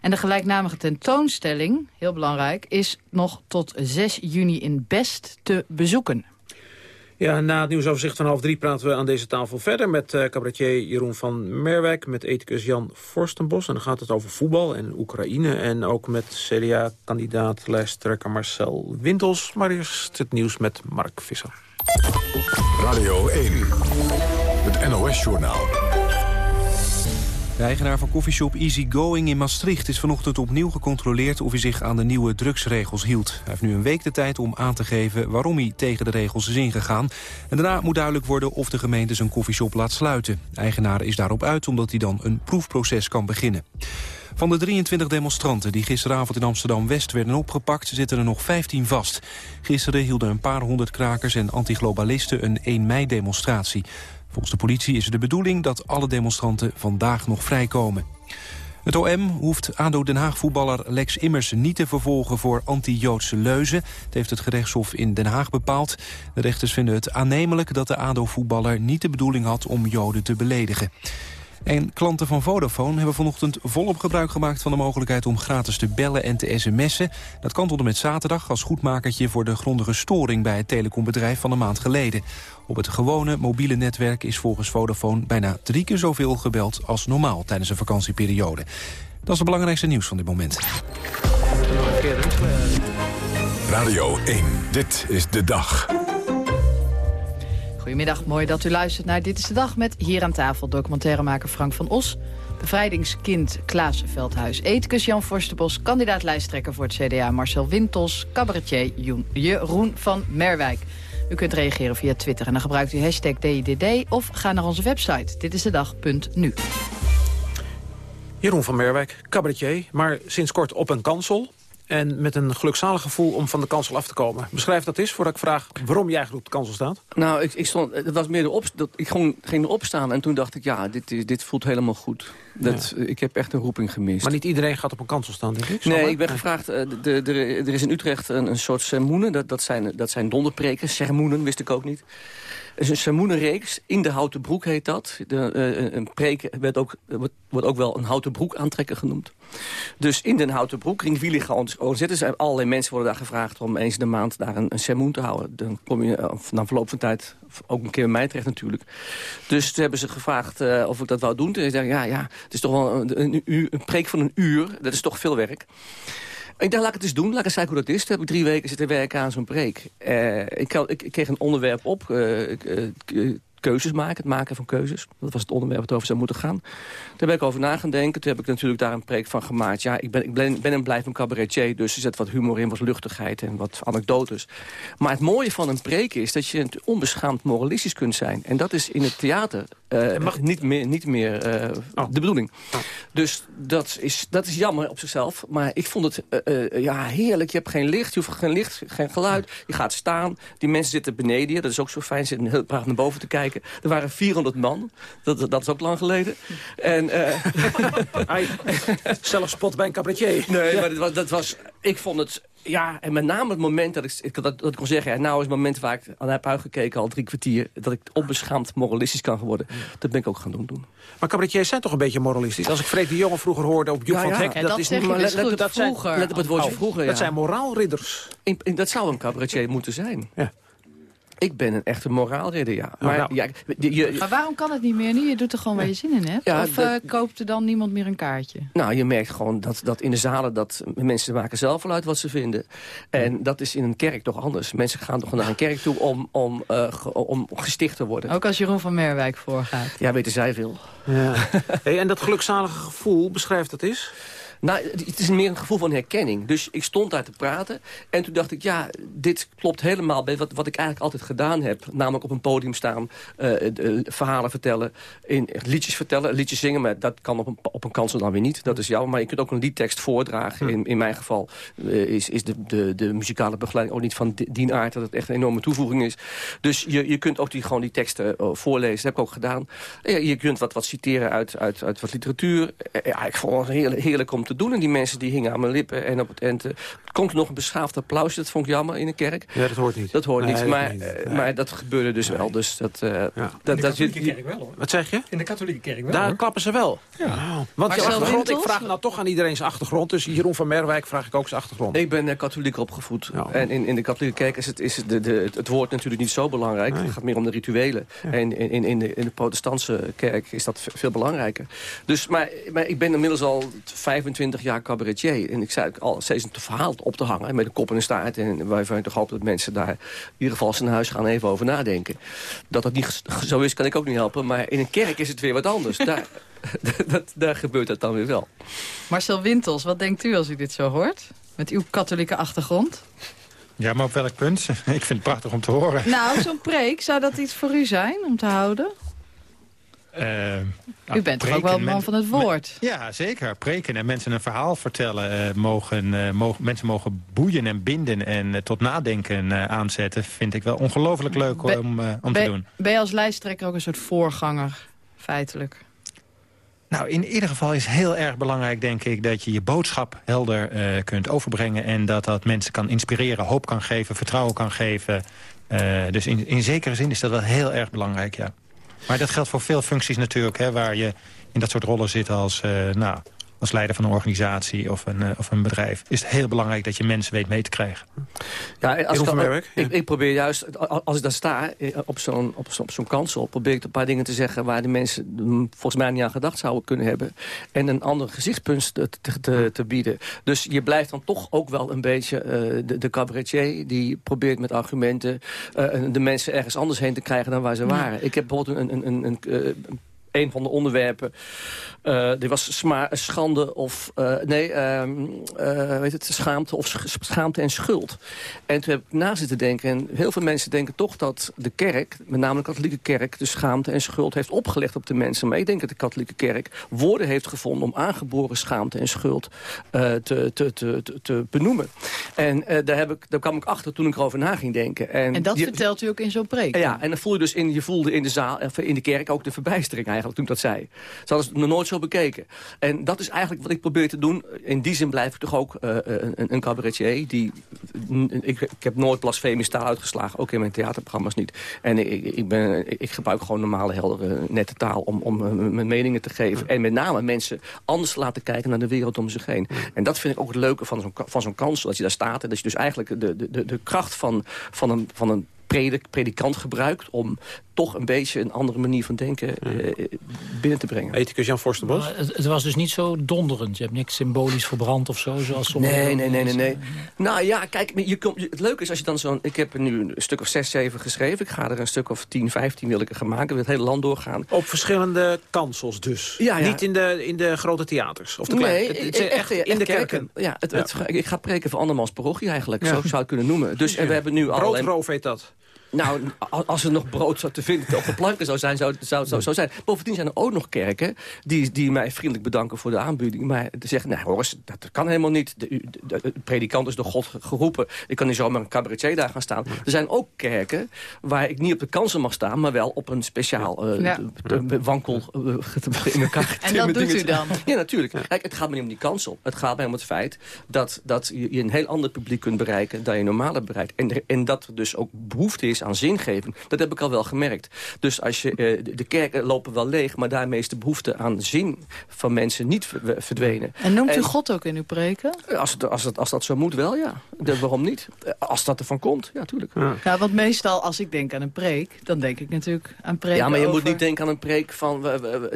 En de gelijknamige tentoonstelling, heel belangrijk, is nog tot 6 juni in Best te bezoeken. Ja, na het nieuwsoverzicht van half drie praten we aan deze tafel verder... met uh, cabaretier Jeroen van Merwijk, met ethicus Jan Forstenbos. En dan gaat het over voetbal en Oekraïne. En ook met CDA-kandidaat lijsttrekker Marcel Wintels. Maar eerst het nieuws met Mark Visser. Radio 1, het NOS-journaal. De eigenaar van koffieshop Easy Going in Maastricht is vanochtend opnieuw gecontroleerd of hij zich aan de nieuwe drugsregels hield. Hij heeft nu een week de tijd om aan te geven waarom hij tegen de regels is ingegaan. En daarna moet duidelijk worden of de gemeente zijn koffieshop laat sluiten. De eigenaar is daarop uit omdat hij dan een proefproces kan beginnen. Van de 23 demonstranten die gisteravond in Amsterdam-West werden opgepakt... zitten er nog 15 vast. Gisteren hielden een paar honderd krakers en antiglobalisten een 1 mei-demonstratie. Volgens de politie is het de bedoeling dat alle demonstranten vandaag nog vrijkomen. Het OM hoeft ADO Den Haag-voetballer Lex Immers niet te vervolgen voor anti-Joodse leuzen. Het heeft het gerechtshof in Den Haag bepaald. De rechters vinden het aannemelijk dat de ADO-voetballer niet de bedoeling had om Joden te beledigen. En klanten van Vodafone hebben vanochtend volop gebruik gemaakt van de mogelijkheid om gratis te bellen en te sms'en. Dat kan met zaterdag als goedmakertje voor de grondige storing bij het telecombedrijf van een maand geleden. Op het gewone mobiele netwerk is volgens Vodafone bijna drie keer zoveel gebeld als normaal tijdens een vakantieperiode. Dat is het belangrijkste nieuws van dit moment. Radio 1, dit is de dag. Goedemiddag, mooi dat u luistert naar Dit is de Dag... met hier aan tafel documentairemaker Frank van Os... bevrijdingskind Klaas Veldhuis, ethicus Jan Forstenbos... kandidaat lijsttrekker voor het CDA Marcel Wintels... cabaretier Jeroen van Merwijk. U kunt reageren via Twitter en dan gebruikt u hashtag DIDD... of ga naar onze website ditistedag.nu. Jeroen van Merwijk, cabaretier, maar sinds kort op een kansel en met een gelukzalig gevoel om van de kansel af te komen. Beschrijf dat eens, voordat ik vraag waarom jij eigenlijk op de kansel staat. Nou, ik, ik stond, het was meer de op, dat, ik gewoon, ging erop staan en toen dacht ik, ja, dit, dit voelt helemaal goed. Dat, Ik heb echt een roeping gemist. Maar niet iedereen gaat op een kansel staan, denk ik? Nee, ik ben gevraagd, de, de, er is in Utrecht een, een soort sermoenen, dat, dat, zijn, dat zijn donderpreken, sermoenen, wist ik ook niet is een sermoenenreeks. In de houten broek heet dat. De, uh, een preek werd ook, wordt, wordt, ook wel een houten broek aantrekken genoemd. Dus in de houten broek, in gaan zitten. Allerlei mensen worden daar gevraagd om eens de maand daar een, een sermoen te houden. Dan kom je uh, na verloop van tijd ook een keer bij mij terecht natuurlijk. Dus toen hebben ze gevraagd of ik dat wou doen. Toen zei ik, ja, ja, het is toch wel een preek van een uur. Dat is toch veel werk. Ik dacht, laat ik het eens doen. Laat ik eens kijken hoe dat is. Toen heb ik drie weken zitten werken aan zo'n preek. Uh, ik, ik, kreeg een onderwerp op. Uh, keuzes maken, het maken van keuzes. Dat was het onderwerp wat over zou moeten gaan. Daar ben ik over na gaan denken. Toen heb ik natuurlijk daar een preek van gemaakt. Ja, ik ben, ik ben, ben en blijf een cabaretier, dus er zit wat humor in, wat luchtigheid en wat anekdotes. Maar het mooie van een preek is dat je onbeschaamd moralistisch kunt zijn. En dat is in het theater uh, mag... niet meer, niet meer uh, oh. de bedoeling. Oh. Dus dat is, dat is jammer op zichzelf. Maar ik vond het uh, ja, heerlijk. Je hebt geen licht, je hoeft geen licht, geen geluid. Je gaat staan. Die mensen zitten beneden je. Dat is ook zo fijn. Ze zitten heel braaf naar boven te kijken. Er waren 400 man. Dat, dat is ook lang geleden. En, uh... Zelfs spot bij een cabaretier. Nee, maar dat was, dat was, ik vond het ja, en met name het moment dat ik, dat, dat ik kon zeggen... Ja, nou is het moment waar ik aan heb uitgekeken al drie kwartier... dat ik onbeschaamd moralistisch kan worden. Dat ben ik ook gaan doen. doen. Maar cabaretiers zijn toch een beetje moralistisch? Als ik Freek de Jonge vroeger hoorde op Joep ja, van Hek... dat, dat, is niet... Maar let, let, dat zijn, let op het woordje oh, vroeger, Dat zijn moraalridders. In, in, dat zou een cabaretier moeten zijn. Ja. Ik ben een echte moraalridder, ja. Maar, nou. ja, je, je- Maar waarom kan het niet meer nu? Je doet er gewoon waar je zin in hebt. Ja, of dat- eh, koopt er dan niemand meer een kaartje? Nou, je merkt gewoon dat, dat in de zalen... dat mensen maken zelf wel uit wat ze vinden. En dat is in een kerk toch anders. Mensen gaan toch naar een kerk toe om, om, eh, ge- om gesticht te worden. Ook als Jeroen van Merwijk voorgaat. Ja, weten zij veel. Ja. Hey, en dat gelukzalige gevoel, beschrijf dat eens. Nou, het is meer een gevoel van herkenning. Dus ik stond daar te praten en toen dacht ik... ja, dit klopt helemaal bij wat, wat ik eigenlijk altijd gedaan heb. Namelijk op een podium staan, eh, eh, verhalen vertellen... In, liedjes vertellen, liedjes zingen. Maar dat kan op een, op een kansel dan weer niet. Dat is jou. Maar je kunt ook een liedtekst voordragen. In, in mijn geval eh, is, is de, de, de muzikale begeleiding ook niet van di- die aard... dat het echt een enorme toevoeging is. Dus je, je kunt ook die, gewoon die teksten eh, voorlezen. Dat heb ik ook gedaan. Ja, je kunt wat, wat citeren uit, uit, uit wat literatuur. Eh, Ja, ik vond het heerlijk, heerlijk om te doen. En die mensen die hingen aan mijn lippen. En op het eind eh, komt er nog een beschaafd applaus. Dat vond ik jammer in een kerk. Ja, dat hoort niet. Dat hoort Nee, niet. dat maar, niet. eh, Nee. maar dat gebeurde dus wel. Dus dat, eh, In dat, de dat katholieke je- kerk wel, hoor. Wat zeg je? In de katholieke kerk wel, Daar hoor. klappen ze wel. Ja. Want je Marcel achtergrond, ik vraag nou toch aan iedereen zijn achtergrond. Dus Jeroen van Merwijk vraag ik ook zijn achtergrond. Ik ben katholiek opgevoed. Ja. En in, in de katholieke kerk is, het, is het, de, de, het, het woord natuurlijk niet zo belangrijk. Het gaat meer om de rituelen. En in, in, in, de, in de protestantse kerk is dat ve- veel belangrijker. Dus, maar, maar ik ben inmiddels al 25 jaar cabaretier. En ik zei ook al steeds een verhaal op te hangen. Met een kop en een staart. En waarvan ik toch hoop dat mensen daar in ieder geval naar huis gaan even over nadenken. Dat dat niet zo is, kan ik ook niet helpen. Maar in een kerk is het weer wat anders. daar, dat, daar gebeurt dat dan weer wel. Marcel Wintels, wat denkt u als u dit zo hoort? Met uw katholieke achtergrond? Ja, maar op welk punt? ik vind het prachtig om te horen. Nou, zo'n preek, zou dat iets voor u zijn om te houden? Eh, u bent toch ook wel een man van het woord? Ja, zeker. Preken en mensen een verhaal vertellen. eh, mogen, eh, mogen, mensen mogen boeien en binden en tot nadenken aanzetten. Vind ik wel ongelooflijk leuk om, om te doen. ben je als lijsttrekker ook een soort voorganger, feitelijk? Nou, in ieder geval is heel erg belangrijk, denk ik... dat je je boodschap helder kunt overbrengen... en dat dat mensen kan inspireren, hoop kan geven, vertrouwen kan geven. Dus in, in zekere zin is dat wel heel erg belangrijk, ja. Maar dat geldt voor veel functies natuurlijk... Hè, waar je in dat soort rollen zit als, eh, nou, als leider van een organisatie of een, eh, of een bedrijf. Is het heel belangrijk dat je mensen weet mee te krijgen. Ja, als ik, dan- ik, ik probeer juist, als ik daar sta eh, op zo'n op zo'n op zo'n kansel... probeer ik een paar dingen te zeggen waar de mensen volgens mij niet aan gedacht zouden kunnen hebben. En een ander gezichtspunt te, te, te, te bieden. Dus je blijft dan toch ook wel een beetje eh, de, de cabaretier... die probeert met argumenten eh, de mensen ergens anders heen te krijgen dan waar ze waren. Ik heb bijvoorbeeld een, een, een, een, eh, een van de onderwerpen, eh die was sma schande of... eh, nee, ehm eh, weet het, schaamte of sch- schaamte en schuld. En toen heb ik na zitten denken... en heel veel mensen denken toch dat de kerk... met name de katholieke kerk... de schaamte en schuld heeft opgelegd op de mensen. Maar ik denk dat de katholieke kerk woorden heeft gevonden... om aangeboren schaamte en schuld te, te, te, te, benoemen. En daar, heb ik, daar kwam ik achter toen ik erover na ging denken. En, En dat je- vertelt u ook in zo'n preek? ja, en dan voel je dus in, je voelde in de zaal, in de kerk ook de verbijstering eigenlijk toen ik dat zei. Ze hadden het nog nooit zo bekeken. En dat is eigenlijk wat ik probeer te doen. In die zin blijf ik toch ook eh, een, een cabaretier. Die, ik, ik heb nooit blasfemisch taal uitgeslagen, ook in mijn theaterprogramma's niet. En ik, ik, ben, ik gebruik gewoon normale, heldere, nette taal om, om eh, mijn meningen te geven. En met name mensen anders laten kijken naar de wereld om zich heen. En dat vind ik ook het leuke van zo'n van zo'n kansel. Dat je daar staat en dat je dus eigenlijk de, de, de, de kracht van, van een, van een predik- predikant gebruikt... om toch een beetje een andere manier van denken eh, binnen te brengen. Ethicus Jan Forsterbos. Het, het was dus niet zo donderend. Je hebt niks symbolisch verbrand of zo, zoals sommige... Nee, nee, nee, nee, nee. Nou ja, kijk, je komt, het leuke is als je dan zo'n... Ik heb er nu een stuk of zes, zeven geschreven. Ik ga er een stuk of tien, vijftien wil ik er gaan maken. Ik wil het hele land doorgaan. Op verschillende kansels dus. Ja, ja. Niet in de, in de grote theaters. Of de kleine. Nee, het, het echt, zijn echt, in de kerken. Ja, het, het- ik ga preken voor andermans parochie eigenlijk. Ja. Zo zou je het kunnen noemen. Dus en we hebben nu al... Broodroof heet dat. Nou, als er nog brood zou te vinden op de planken zou zijn, zou het zou, zou, zou zijn. Bovendien zijn er ook nog kerken die, die mij vriendelijk bedanken voor de aanbieding. Maar zeggen, nee hoor, eens, dat kan helemaal niet. De, u- de, de predikant is door God geroepen. Ik kan niet zomaar een cabaretier daar gaan staan. Er zijn ook kerken waar ik niet op de kansen mag staan, maar wel op een speciaal eh, Ja. wankel eh, in elkaar En dat doet u dan? Ja, natuurlijk. Kijk, het gaat me niet om die kansel. Het gaat mij om het feit dat, dat je een heel ander publiek kunt bereiken dan je normale bereikt. En, en dat er dus ook behoefte is is aan zingeving. Dat heb ik al wel gemerkt. Dus als je, uh, de kerken lopen wel leeg, maar daarmee is de behoefte aan zin van mensen niet verdwenen. En noemt u God ook in uw preken? Als, het, als, het, als dat zo moet, wel ja. De, waarom niet? Als dat ervan komt, ja, tuurlijk. Ja. want meestal als ik denk aan een preek, dan denk ik natuurlijk aan preken Ja, maar je over... moet niet denken aan een preek van...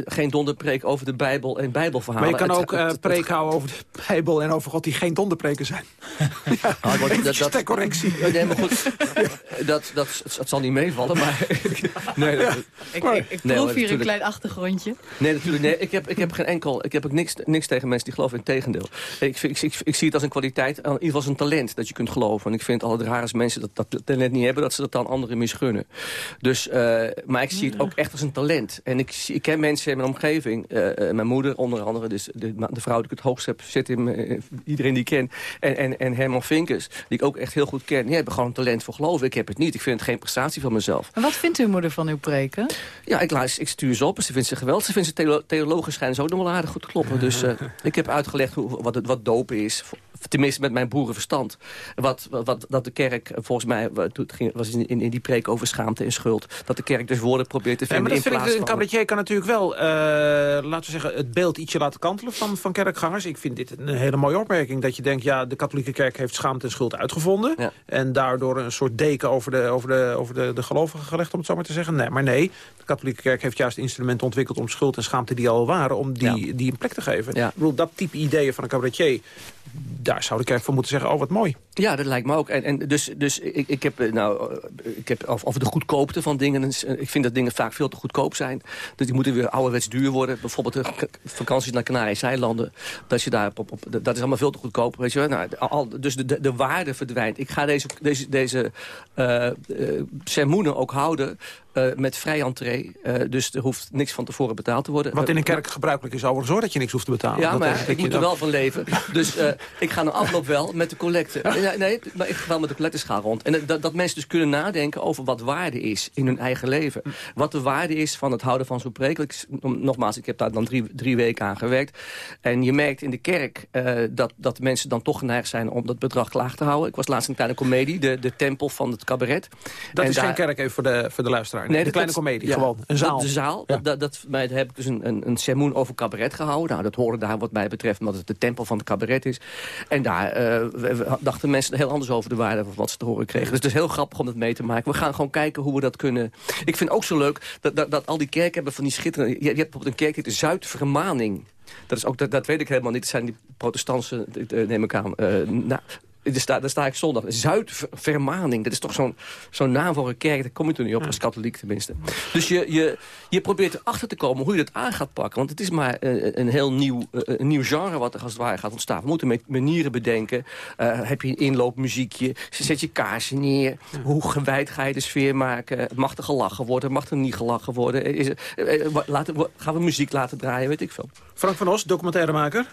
geen donderpreek over de Bijbel en Bijbelverhalen. Maar je kan ook uh, preek houden over de Bijbel en over God die geen donderpreken zijn. ja, ah, dat, dat, correctie. Nee, maar goed, dat, dat, dat zal niet meevallen, maar... nee, dat, ik, ik, ik proef hier een klein achtergrondje. Nee, natuurlijk. Nee, ik, heb, ik heb geen enkel... Ik heb ook niks, niks tegen mensen die geloven in het tegendeel. Ik, ik, ik, ik, zie het als een kwaliteit, in ieder geval als een talent dat je kunt geloven. En ik vind het altijd raar als mensen dat, dat talent niet hebben... dat ze dat dan anderen misgunnen. Dus, uh, maar ik zie het ook echt als een talent. En ik, ik ken mensen in mijn omgeving. Uh, mijn moeder onder andere, dus de, de, vrouw die ik het hoogst heb zit in uh, iedereen die ik ken. En, en, en Herman Vinkers, die ik ook echt heel goed ken. Die hebben gewoon een talent voor geloven. Ik heb het niet. Ik vind het geen prestatie van mezelf. En wat vindt uw moeder van uw preken? Ja, ik, luister, ik stuur ze op. Ze vindt ze geweldig. Ze vindt ze theolo theologisch schijnen ze ook nog wel aardig goed te kloppen. Dus ik heb uitgelegd hoe, wat, het, wat dopen is tenminste met mijn boerenverstand. Wat, wat, dat de kerk, volgens mij, toen ging, was in, in, die preek over schaamte en schuld... dat de kerk dus woorden probeert te vinden ja, maar dat in vind ik, van... Een cabaretier kan natuurlijk wel, uh, laten we zeggen, het beeld ietsje laten kantelen van, van kerkgangers. Ik vind dit een hele mooie opmerking. Dat je denkt, ja, de katholieke kerk heeft schaamte en schuld uitgevonden. Ja. En daardoor een soort deken over, de, over, de, over de, de gelovigen gelegd, om het zo maar te zeggen. Nee, maar nee, de katholieke kerk heeft juist instrumenten ontwikkeld... om schuld en schaamte die al waren, om die, Ja. die een plek te geven. Ja. Ik bedoel, dat type ideeën van een cabaretier... daar zou de kerk van moeten zeggen, oh, wat mooi. Ja, dat lijkt me ook. En, en dus, dus ik, ik heb, eh, nou, eh, ik heb over de goedkoopte van dingen. eh, Ik vind dat dingen vaak veel te goedkoop zijn. Dus die moeten weer ouderwets duur worden. Bijvoorbeeld de vakanties naar Canarische eilanden. Dat, je daar op, op, dat is allemaal veel te goedkoop. Weet je wel? Nou, al, dus de, de, de waarde verdwijnt. Ik ga deze, deze, deze sermoenen ook houden eh, met vrij entree. Eh, dus er hoeft niks van tevoren betaald te worden. Wat in een Eh, kerk gebruikelijk is overigens hoor, dat je niks hoeft te betalen. ja, Dat maar ik moet er dan- wel van leven. Dus ik ga na afloop wel met de collecte. Nee, nee, maar ik ga wel met de collecteschaal rond. En dat, dat mensen dus kunnen nadenken over wat waarde is in hun eigen leven. Wat de waarde is van het houden van zo'n preek. Ik- Nogmaals, ik heb daar dan drie, drie weken aan gewerkt. En je merkt in de kerk dat, dat mensen dan toch geneigd zijn om dat bedrag laag te houden. Ik was laatst in een kleine komedie, de, de tempel van het cabaret. Dat En is daar- geen kerk even voor de, voor de luisteraar. Nee, de kleine komedie, ja, gewoon. Een zaal. Dat, de zaal. Ja. Dat, dat, mij heb ik dus een, een, een sermoen over cabaret gehouden. Nou, dat hoorde daar wat mij betreft, omdat het de tempel van het cabaret is. En daar eh, dachten mensen heel anders over de waarde van wat ze te horen kregen. Dus het is heel grappig om dat mee te maken. We gaan gewoon kijken hoe we dat kunnen... Ik vind ook zo leuk dat, dat, dat al die kerken hebben van die schitterende... Je, je hebt bijvoorbeeld een kerk heet de Zuidvermaning. Dat, is ook, dat, dat weet ik helemaal niet. Dat zijn die protestantse, eh, neem ik aan... na- daar sta, daar sta ik zondag. Zuidvermaning. Dat is toch zo'n zo'n naam voor een kerk. Daar kom je toen niet op, als katholiek tenminste. Dus je, je, je probeert erachter te komen hoe je dat aan gaat pakken. Want het is maar een, een heel nieuw, eh, een nieuw genre wat er als het ware gaat ontstaan. We moeten met manieren bedenken. Eh, heb je een inloopmuziekje? Zet je kaarsen neer? Hoe gewijd ga je de sfeer maken? Mag er gelachen worden? Mag er niet gelachen worden? Is, er- eh, eh, laten, gaan we muziek laten draaien? Weet ik veel. Frank van Os, documentairemaker.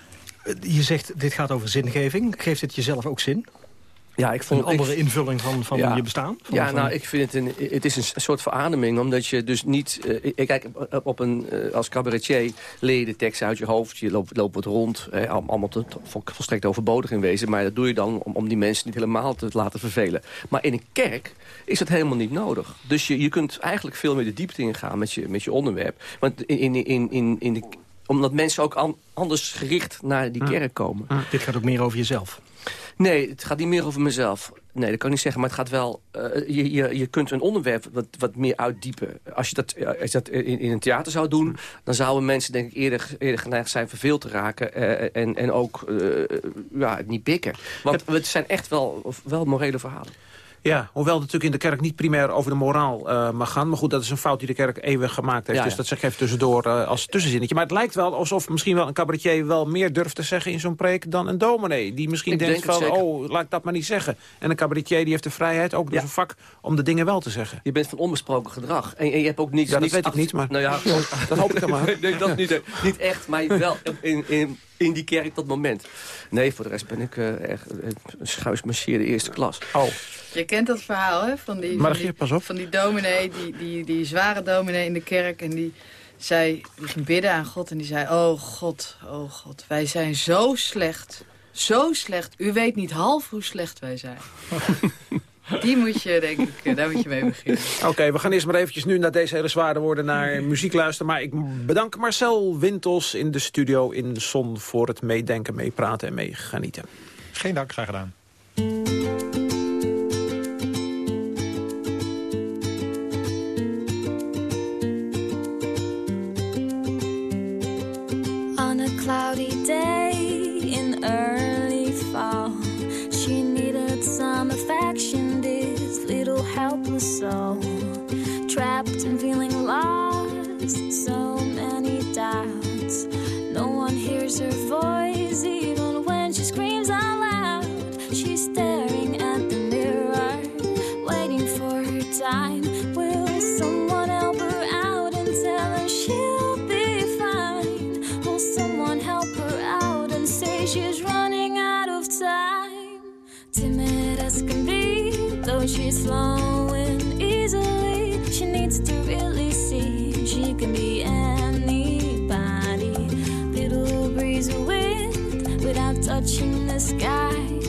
Je zegt, dit gaat over zingeving. Geeft het jezelf ook zin? Ja, ik vond Een andere ik- invulling van, van Ja. je bestaan? Van- ja, van- nou, ik vind het een, het is een soort verademing. Omdat je dus niet... eh, kijk, op- een, eh, als cabaretier leer je de tekst uit je hoofd. Je loopt, loopt wat rond. Eh, al- allemaal te, te- vol- volstrekt overbodig in wezen. Maar dat doe je dan om, om die mensen niet helemaal te laten vervelen. Maar in een kerk is dat helemaal niet nodig. Dus je, je kunt eigenlijk veel meer de diepte ingaan met je, met je onderwerp. Want in, in, in, in, in de, omdat mensen ook an- anders gericht naar die kerk komen. Dit gaat ook meer over jezelf. Nee, het gaat niet meer over mezelf. Nee, dat kan ik niet zeggen. Maar het gaat wel... eh, je, je, je kunt een onderwerp wat, wat meer uitdiepen. Als je dat, eh, als je dat in, in een theater zou doen... dan zouden mensen denk ik eerder, eerder geneigd zijn verveeld te raken. eh, en, en ook ja, niet pikken. Want het zijn echt wel, wel morele verhalen. Ja, hoewel het natuurlijk in de kerk niet primair over de moraal eh, mag gaan. Maar goed, dat is een fout die de kerk eeuwig gemaakt heeft. Ja, Dus ja. dat zeg ik even tussendoor eh, als tussenzinnetje. Maar het lijkt wel alsof misschien wel een cabaretier wel meer durft te zeggen in zo'n preek dan een dominee. Die misschien Ik denkt denk van, oh, laat ik dat maar niet zeggen. En een cabaretier die heeft de vrijheid, ook door Ja. zijn vak, om de dingen wel te zeggen. Je bent van onbesproken gedrag. En, en je hebt ook niets... Ja, dat niets weet ik niet, maar- Nou ja, Dat hoop ik dan maar. nee, dat niet, niet echt, maar wel in, in, in die kerk dat moment. Nee, voor de rest ben ik eh echt een schuismarcheer de eerste klas. Oh. Je kent dat verhaal, hè? Van die, van Margie, die, pas op. Van die dominee, die, die, die zware dominee in de kerk. En die, zei, die ging bidden aan God en die zei... Oh God, oh God, wij zijn zo slecht. Zo slecht. U weet niet half hoe slecht wij zijn. Die moet je, denk ik, daar moet je mee beginnen. Oké, we gaan eerst maar eventjes nu naar deze hele zware woorden naar muziek luisteren. Maar ik bedank Marcel Wintels in de studio in Son voor het meedenken, meepraten en meegenieten. Geen dank, graag gedaan. On a cloudy day in early fall, she needed some helpless soul. Trapped and feeling lost, so many doubts. No one hears her voice, though she's flowing easily, she needs to really see she can be anybody. Little breeze of wind without touching the sky.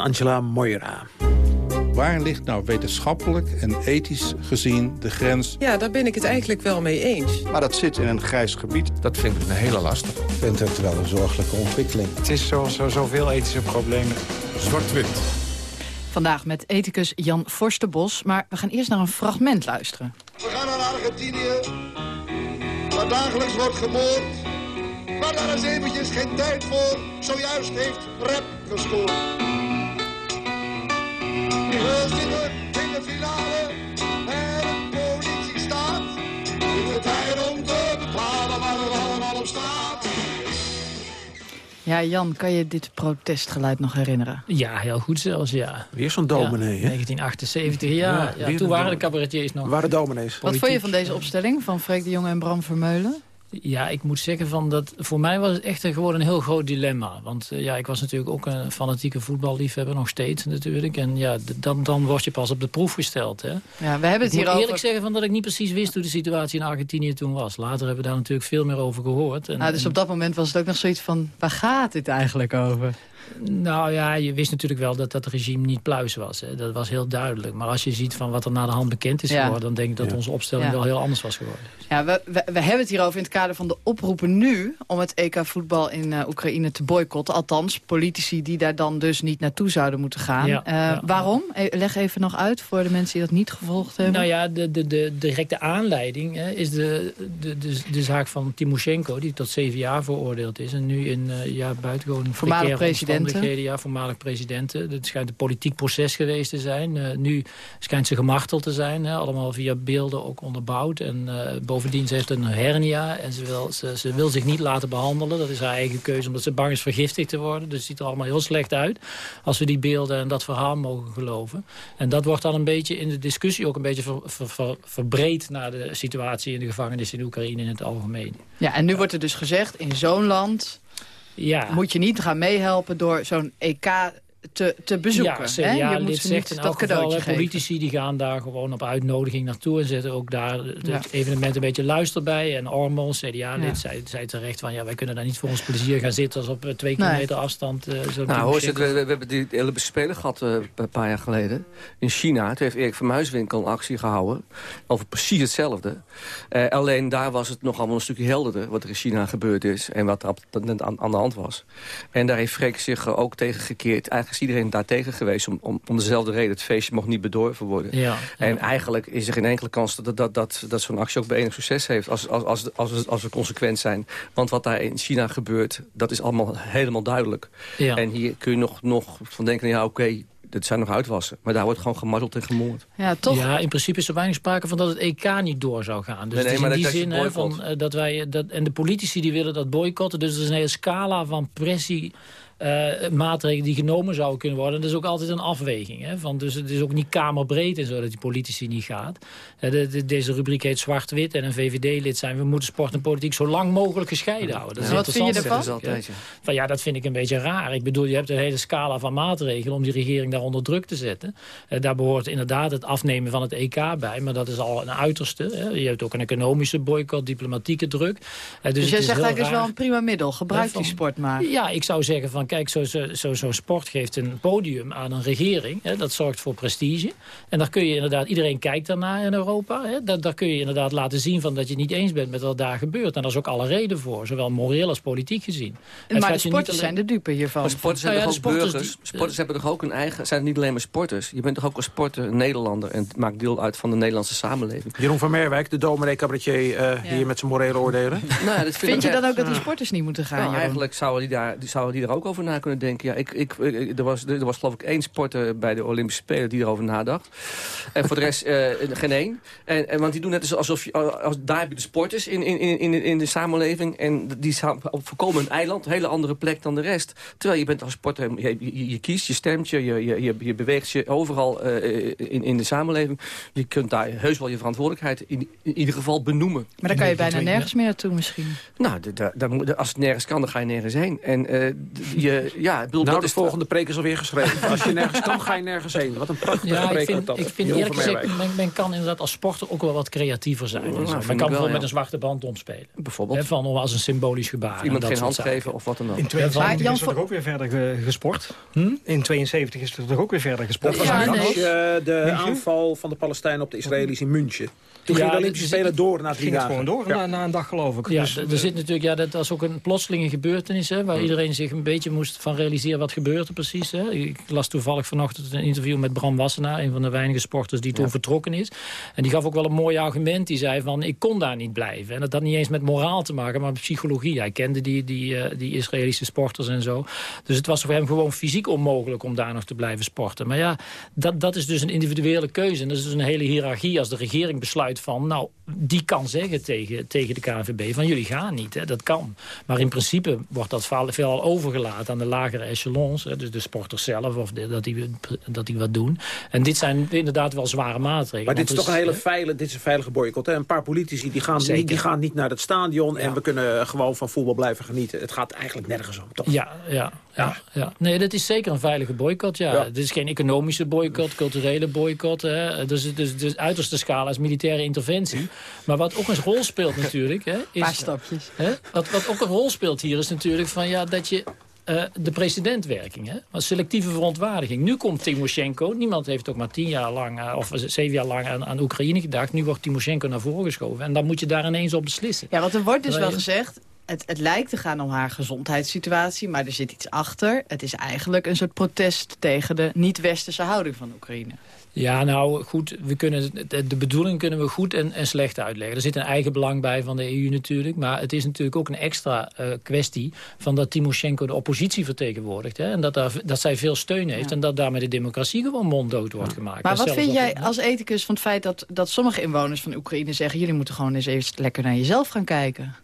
Angela Moira. Waar ligt nou wetenschappelijk en ethisch gezien de grens? Ja, daar ben ik het eigenlijk wel mee eens. Maar dat zit in een grijs gebied. Dat vind ik een hele lastig. Ik vind het wel een zorgelijke ontwikkeling. Het is zoals zo, zoveel ethische problemen. Zwart-wit. Vandaag met ethicus Jan Forstenbos. Maar we gaan eerst naar een fragment luisteren. We gaan naar Argentinië, waar dagelijks wordt geboord. Maar daar is eventjes geen tijd voor. Zojuist heeft Rep gescoord. We zitten in de finale en de politie staat. In de tijd om te bepalen waar het allemaal op staat. Ja, Jan, kan je dit protestgeluid nog herinneren? Ja, heel goed zelfs, ja. Weer zo'n dominee, hè? 1978, ja. Ja, ja, toen waren de cabaretiers nog. Waren dominees. Wat vond je van deze opstelling van Freek de Jonge en Bram Vermeulen? Ja, ik moet zeggen van dat voor mij was het echt een, gewoon een heel groot dilemma. Want eh, ja, ik was natuurlijk ook een fanatieke voetballiefhebber, nog steeds natuurlijk. En ja, dan, dan word je pas op de proef gesteld. Hè. Ja, we hebben het ik moet hier over... eerlijk zeggen van dat ik niet precies wist hoe de situatie in Argentinië toen was. Later hebben we daar natuurlijk veel meer over gehoord. En, Nou, dus op dat moment was het ook nog zoiets van, waar gaat dit eigenlijk over? Nou ja, je wist natuurlijk wel dat dat regime niet pluis was. Hè. Dat was heel duidelijk. Maar als je ziet van wat er na de hand bekend is Ja. geworden... dan denk ik dat Ja. onze opstelling Ja. wel heel anders was geworden. Ja, we, we, we hebben het hierover in het kader van de oproepen nu... om het EK-voetbal in eh, Oekraïne te boycotten. Althans, politici die daar dan dus niet naartoe zouden moeten gaan. Ja, Eh, ja. waarom? E- leg even nog uit voor de mensen die dat niet gevolgd hebben. Nou ja, de, de, de directe aanleiding hè, is de, de, de, de zaak van Timoshenko... die tot zeven jaar veroordeeld is. En nu in uh, ja, buitengewoon Voormalig precaire presidenten. Ja, voormalig presidenten. Het schijnt een politiek proces geweest te zijn. Uh, nu schijnt ze gemarteld te zijn. Hè, allemaal via beelden ook onderbouwd. En uh, bovendien, ze heeft een hernia. En ze wil, ze, ze wil zich niet laten behandelen. Dat is haar eigen keuze, omdat ze bang is vergiftigd te worden. Dus het ziet er allemaal heel slecht uit. Als we die beelden en dat verhaal mogen geloven. En dat wordt dan een beetje in de discussie ook een beetje ver, ver, ver, verbreed... naar de situatie in de gevangenis in Oekraïne in het algemeen. Ja, en nu wordt er dus gezegd, in zo'n land... Ja. moet je niet gaan meehelpen door zo'n EK te, te bezoeken. Ja, hè? ja je moet dit ze zegt niet in dat elk geval, politici die gaan daar gewoon op uitnodiging naartoe... en zetten ook daar het Ja. evenement een beetje luister bij. En Ormel, CDA-lid, Ja. zei, zei terecht van... ja, wij kunnen daar niet voor ons plezier gaan zitten... als op eh, twee Nee. kilometer afstand. eh, zo Nou, hoor, we, we, we hebben die Olympische Spelen gehad eh, een paar jaar geleden. In China. Toen heeft Erik van Muiswinkel een actie gehouden. Over precies hetzelfde. Eh, alleen daar was het nog allemaal een stukje helderder... wat er in China gebeurd is en wat er aan, aan de hand was. En daar heeft Freek zich ook tegen gekeerd. Eigenlijk is iedereen daar tegen geweest om, om, om dezelfde reden. Het feestje mocht niet bedorven worden. Ja, En eigenlijk is er geen enkele kans dat, dat, dat, dat zo'n actie ook bij enig succes heeft... Als, als, als, als, we, als we consequent zijn. Want wat daar in China gebeurt, dat is allemaal helemaal duidelijk. Ja. En hier kun je nog, nog van denken, ja oké, dit zijn nog uitwassen. Maar daar wordt gewoon gemazzeld en gemoord. Ja, toch? Ja, in principe is er weinig sprake van dat het EK niet door zou gaan. Dus Nee, nee, het is maar in die dat zin boycott. van, eh, dat wij... Dat, en de politici die willen dat boycotten. Dus er is een hele scala van pressie... eh, maatregelen die genomen zouden kunnen worden. Dat is ook altijd een afweging. Hè? Van, dus het is ook niet kamerbreed en zo dat die politici niet gaat. De, de- deze rubriek heet Zwart-Wit en een VVD-lid zijn... we moeten sport en politiek zo lang mogelijk gescheiden houden. Dat is Ja. Wat vind je ervan? hè. Van, ja, dat vind ik een beetje raar. Ik bedoel, je hebt een hele scala van maatregelen... om die regering daar onder druk te zetten. Eh, daar behoort inderdaad het afnemen van het EK bij. Maar dat is al een uiterste. Hè. Je hebt ook een economische boycott, diplomatieke druk. Eh, Dus, het jij zegt eigenlijk is wel een prima middel. Gebruik Ja, van- die sport maar. Ja, ik zou zeggen van kijk, zo'n zo, zo, zo'n sport geeft een podium aan een regering. Hè, dat zorgt voor prestige. En daar kun je inderdaad, iedereen kijkt daarnaar in Europa. Hè, daar, daar kun je inderdaad laten zien van dat je het niet eens bent met wat daar gebeurt. En daar is ook alle reden voor, zowel moreel als politiek gezien. Het Maar de gaat je niet sporters alleen- zijn de dupe hiervan. Maar sporters Nou hebben ja, toch ook sporters burgers? sporters hebben toch ook een eigen... zijn niet alleen maar sporters. Je bent toch ook als sporter een Nederlander... en het maakt deel uit van de Nederlandse samenleving. Jeroen van Merwijk, de dominee cabaretier eh, hier met zijn morele oordelen. Nou, dat vind, Vind je dan ook dat die sporters niet moeten gaan? Nou, eigenlijk zouden die, daar, die zouden die er ook over na kunnen denken. Ja, ik, ik, ik- er, was, er was geloof ik één sporter bij de Olympische Spelen die erover nadacht. En voor de rest eh, geen één. En, en, want die doen net alsof je, als, daar heb je de sporters in, in, in, in, de samenleving. En die staan op voorkomen een eiland, een hele andere plek dan de rest. Terwijl je bent als sporter, je, je, je kiest, je stemt je, je, je, je, je beweegt je overal eh, in, in de samenleving. Je kunt daar heus wel je verantwoordelijkheid in, in ieder geval benoemen. Maar dan kan je bijna nergens meer naartoe misschien. Nou, als het nergens kan, dan ga je nergens heen. En eh, d- je, ja, ik bedoel, Nou, dat de is volgende preek is alweer geschreven. Als je nergens kan, ga je nergens heen. Wat een prachtige Ja, ik preek vind, wordt dat. ik vind eerlijk van gezegd, men, men kan inderdaad als sporter ook wel wat creatiever zijn. zo. vind men ik kan wel, bijvoorbeeld ja. met een zwarte band omspelen. Bijvoorbeeld. Hè, van, als een symbolisch gebaar. Iemand dat geen hand zaken. geven of wat dan ook. In Maar 72 Jan is er van- toch ook weer verder ge- gesport? Hm? In 72 is er toch ook weer verder gesport? Dat was Ja, ja, nee. de aanval van de Palestijnen op de Israëli's in München. Toen Ja, gingen de Olympische is- Spelen door na drie Ging dagen. gewoon door Ja. na, na een dag geloof ik. Ja, Dus, er zit natuurlijk, ja, dat was ook een plotselinge gebeurtenis... Hè, waar iedereen zich een beetje moest van realiseren wat gebeurt er precies. Hè. Ik las toevallig vanochtend een interview met Bram Wassenaar... een van de weinige sporters die toen vertrokken is. En die gaf ook wel een mooi argument. Die zei van, ik kon daar niet blijven. En dat had niet eens met moraal te maken, maar met psychologie. Hij kende die, die, eh, die Israëlische sporters en zo. Dus het was voor hem gewoon fysiek onmogelijk om daar nog te blijven sporten. Maar ja, dat, dat is dus een individuele keuze. En dat is dus een hele hiërarchie. Als de regering besluit van, nou, die kan zeggen tegen, tegen de KNVB van jullie gaan niet. Hè, dat kan. Maar in principe wordt dat veelal veelal aan de lagere echelons. Hè, dus de sporters zelf, of de- dat, die, dat die wat doen. En dit zijn inderdaad wel zware maatregelen. Maar dit is Want toch een dus, hele veilige, dit is een veilige boycott. Hè? Een paar politici die gaan, niet, die gaan niet naar het stadion... en we kunnen gewoon van voetbal blijven genieten. Het gaat eigenlijk nergens om, toch? Ja, ja, ja, ja. Nee, dat is zeker een veilige boycott. Ja. Ja. Het is geen economische boycott, culturele boycott. Hè. Dus, dus de uiterste scala is militaire interventie. Maar wat ook een rol speelt natuurlijk... Hè, Een paar is, stapjes. hè, wat, wat ook een rol speelt hier is natuurlijk van, ja, dat je... eh, de precedentwerking. Hè? Maar selectieve verontwaardiging. Nu komt Timoshenko. Niemand heeft ook maar tien jaar lang, eh, of zeven jaar lang aan, aan Oekraïne gedacht. Nu wordt Timoshenko naar voren geschoven. En dan moet je daar ineens op beslissen. Ja, want er wordt dus wel gezegd... Het, het lijkt te gaan om haar gezondheidssituatie, maar er zit iets achter. Het is eigenlijk een soort protest tegen de niet-westerse houding van Oekraïne. Ja, nou goed, we kunnen, de, bedoeling kunnen we goed en, en slecht uitleggen. Er zit een eigen belang bij van de EU natuurlijk. Maar het is natuurlijk ook een extra eh, kwestie van dat Timoshenko de oppositie vertegenwoordigt. Hè, en dat, daar, dat zij veel steun heeft en dat daarmee de democratie gewoon monddood wordt gemaakt. Maar En wat vind jij als ethicus van het feit dat, dat sommige inwoners van Oekraïne zeggen... jullie moeten gewoon eens even lekker naar jezelf gaan kijken?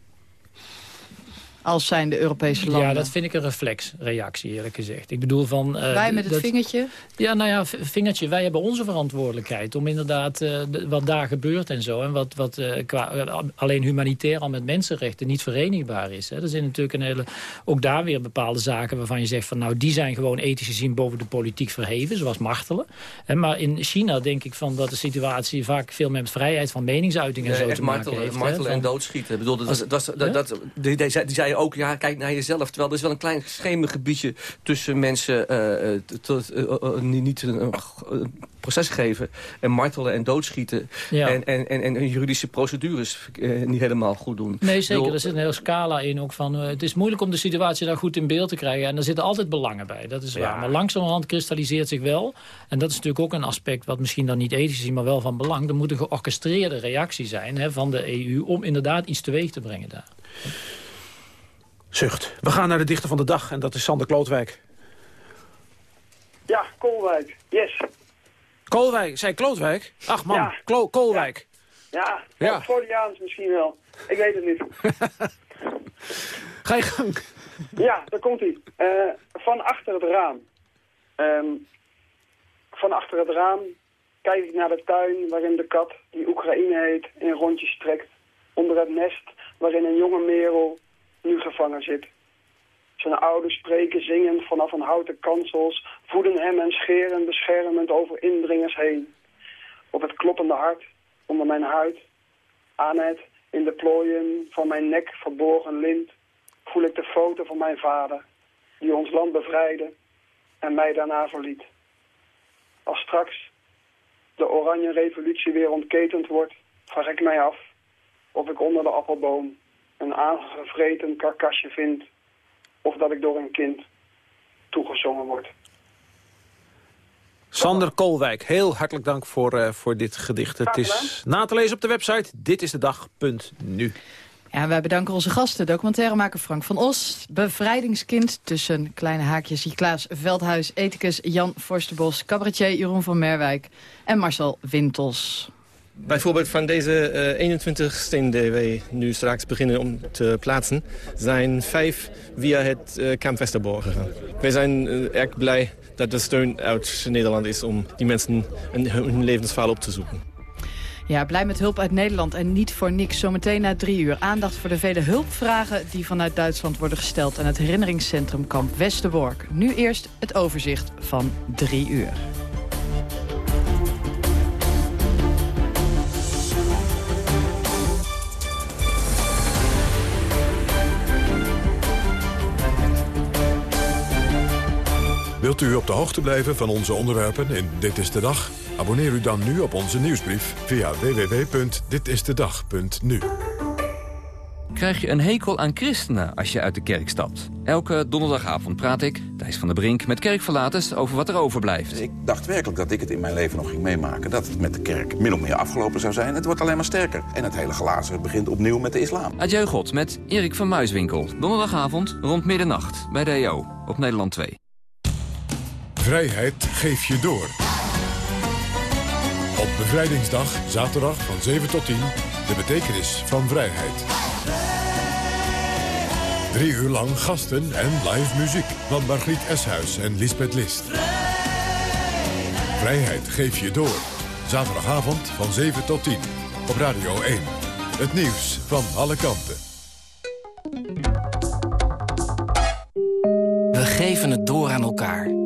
Als zijn de Europese landen. Ja, dat vind ik een reflexreactie eerlijk gezegd. Ik bedoel van... eh, Wij met het dat- vingertje? Ja, nou ja, vingertje. Wij hebben onze verantwoordelijkheid om inderdaad eh, wat daar gebeurt en zo. En wat, wat eh, qua, alleen humanitair al met mensenrechten niet verenigbaar is. Hè. Er zijn natuurlijk een hele, ook daar weer bepaalde zaken waarvan je zegt van nou die zijn gewoon ethisch gezien boven de politiek verheven, zoals martelen. Hè, maar in China denk ik van dat de situatie vaak veel met vrijheid van meningsuiting en Nee, zo te maken martelen, heeft. hè. martelen en Van- doodschieten. Ik bedoel, dat, Als- dat, dat, Ja? dat, dat- die, die zei ook, ja, kijk naar jezelf. Terwijl er is wel een klein schemergebiedje tussen mensen... niet, niet een, proces geven en martelen en doodschieten. En, en, en, en juridische procedures eh, niet helemaal goed doen. Nee, zeker. Er zit een hele scala in. Ook van, eh, het is moeilijk om de situatie daar goed in beeld te krijgen. En er zitten altijd belangen bij, dat is waar. Maar langzamerhand kristalliseert zich wel. En dat is natuurlijk ook een aspect wat misschien dan niet ethisch is... maar wel van belang. Er moet een georchestreerde reactie zijn hè, van de EU... om inderdaad iets teweeg te brengen daar. Zucht. We gaan naar de dichter van de dag en dat is Sander Klootwijk. Ja, Kolwijk. Yes. Koolwijk, zei Klootwijk? Ach man, Ja. Klo- Koolwijk. Ja, Ja. misschien wel. Ik weet het niet. Ga je gang. Ja, daar komt hij. van achter het raam. Ehm, van achter het raam kijk ik naar de tuin waarin de kat, die Oekraïne heet, in rondjes trekt. Onder het nest waarin een jonge merel nu gevangen zit. Zijn ouders spreken zingend vanaf een houten kansels, voeden hem en scheren beschermend over indringers heen. Op het kloppende hart, onder mijn huid, aan het in de plooien van mijn nek verborgen lint, voel ik de foto van mijn vader, die ons land bevrijdde en mij daarna verliet. Als straks de oranje revolutie weer ontketend wordt, vraag ik mij af of ik onder de appelboom een aangevreten karkasje vind, of dat ik door een kind toegezongen word. Sander Koolwijk, heel hartelijk dank voor, eh, voor dit gedicht. Het is na te lezen op de website ditistedag.nu. Ja, wij bedanken onze gasten, documentairemaker Frank van Os... bevrijdingskind tussen kleine haakjes Klaas Veldhuis... ethicus Jan Forsterbos, cabaretier Jeroen van Merwijk... en Marcel Wintels. Bijvoorbeeld van deze eh, 21 stenen die wij nu straks beginnen om te plaatsen... zijn vijf via het eh, Kamp Westerbork gegaan. Wij zijn eh, erg blij dat er steun uit Nederland is... om die mensen hun levensverhaal op te zoeken. Ja, blij met hulp uit Nederland en niet voor niks. Zometeen na drie uur aandacht voor de vele hulpvragen... die vanuit Duitsland worden gesteld aan het herinneringscentrum Kamp Westerbork. Nu eerst het overzicht van drie uur. Wilt u op de hoogte blijven van onze onderwerpen in Dit is de Dag? Abonneer u dan nu op onze nieuwsbrief via www.ditistedag.nu. Krijg je een hekel aan christenen als je uit de kerk stapt? Elke donderdagavond praat ik, Thijs van der Brink, met kerkverlaters over wat er overblijft. Ik dacht werkelijk dat ik het in mijn leven nog ging meemaken. Dat het met de kerk min of meer afgelopen zou zijn. Het wordt alleen maar sterker. En het hele glazen begint opnieuw met de islam. Adieu God met Erik van Muiswinkel. Donderdagavond rond middernacht bij de EO op Nederland 2. Vrijheid geef je door. Op bevrijdingsdag, zaterdag van 7 tot 10, de betekenis van vrijheid. Drie uur lang gasten en live muziek van Margriet Eshuis en Lisbeth List. Vrijheid geef je door. Zaterdagavond van 7 tot 10 op Radio 1. Het nieuws van alle kanten. We geven het door aan elkaar.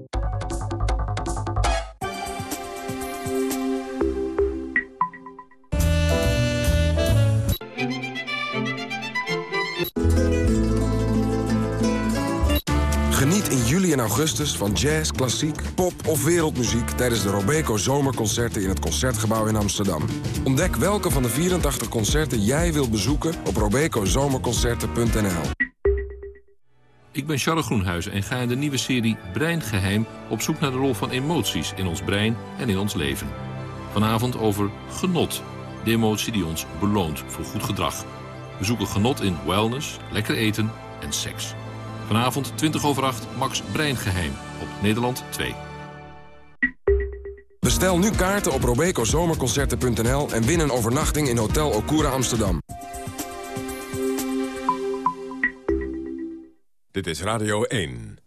Augustus van jazz, klassiek, pop of wereldmuziek... tijdens de Robeco Zomerconcerten in het Concertgebouw in Amsterdam. Ontdek welke van de 84 concerten jij wilt bezoeken op robecozomerconcerten.nl. Ik ben Charles Groenhuis en ga in de nieuwe serie Breingeheim... op zoek naar de rol van emoties in ons brein en in ons leven. Vanavond over genot, de emotie die ons beloont voor goed gedrag. We zoeken genot in wellness, lekker eten en seks. Vanavond 20 over 8, Max Breingeheim op Nederland 2. Bestel nu kaarten op robecozomerconcerten.nl... en win een overnachting in Hotel Okura Amsterdam. Dit is Radio 1.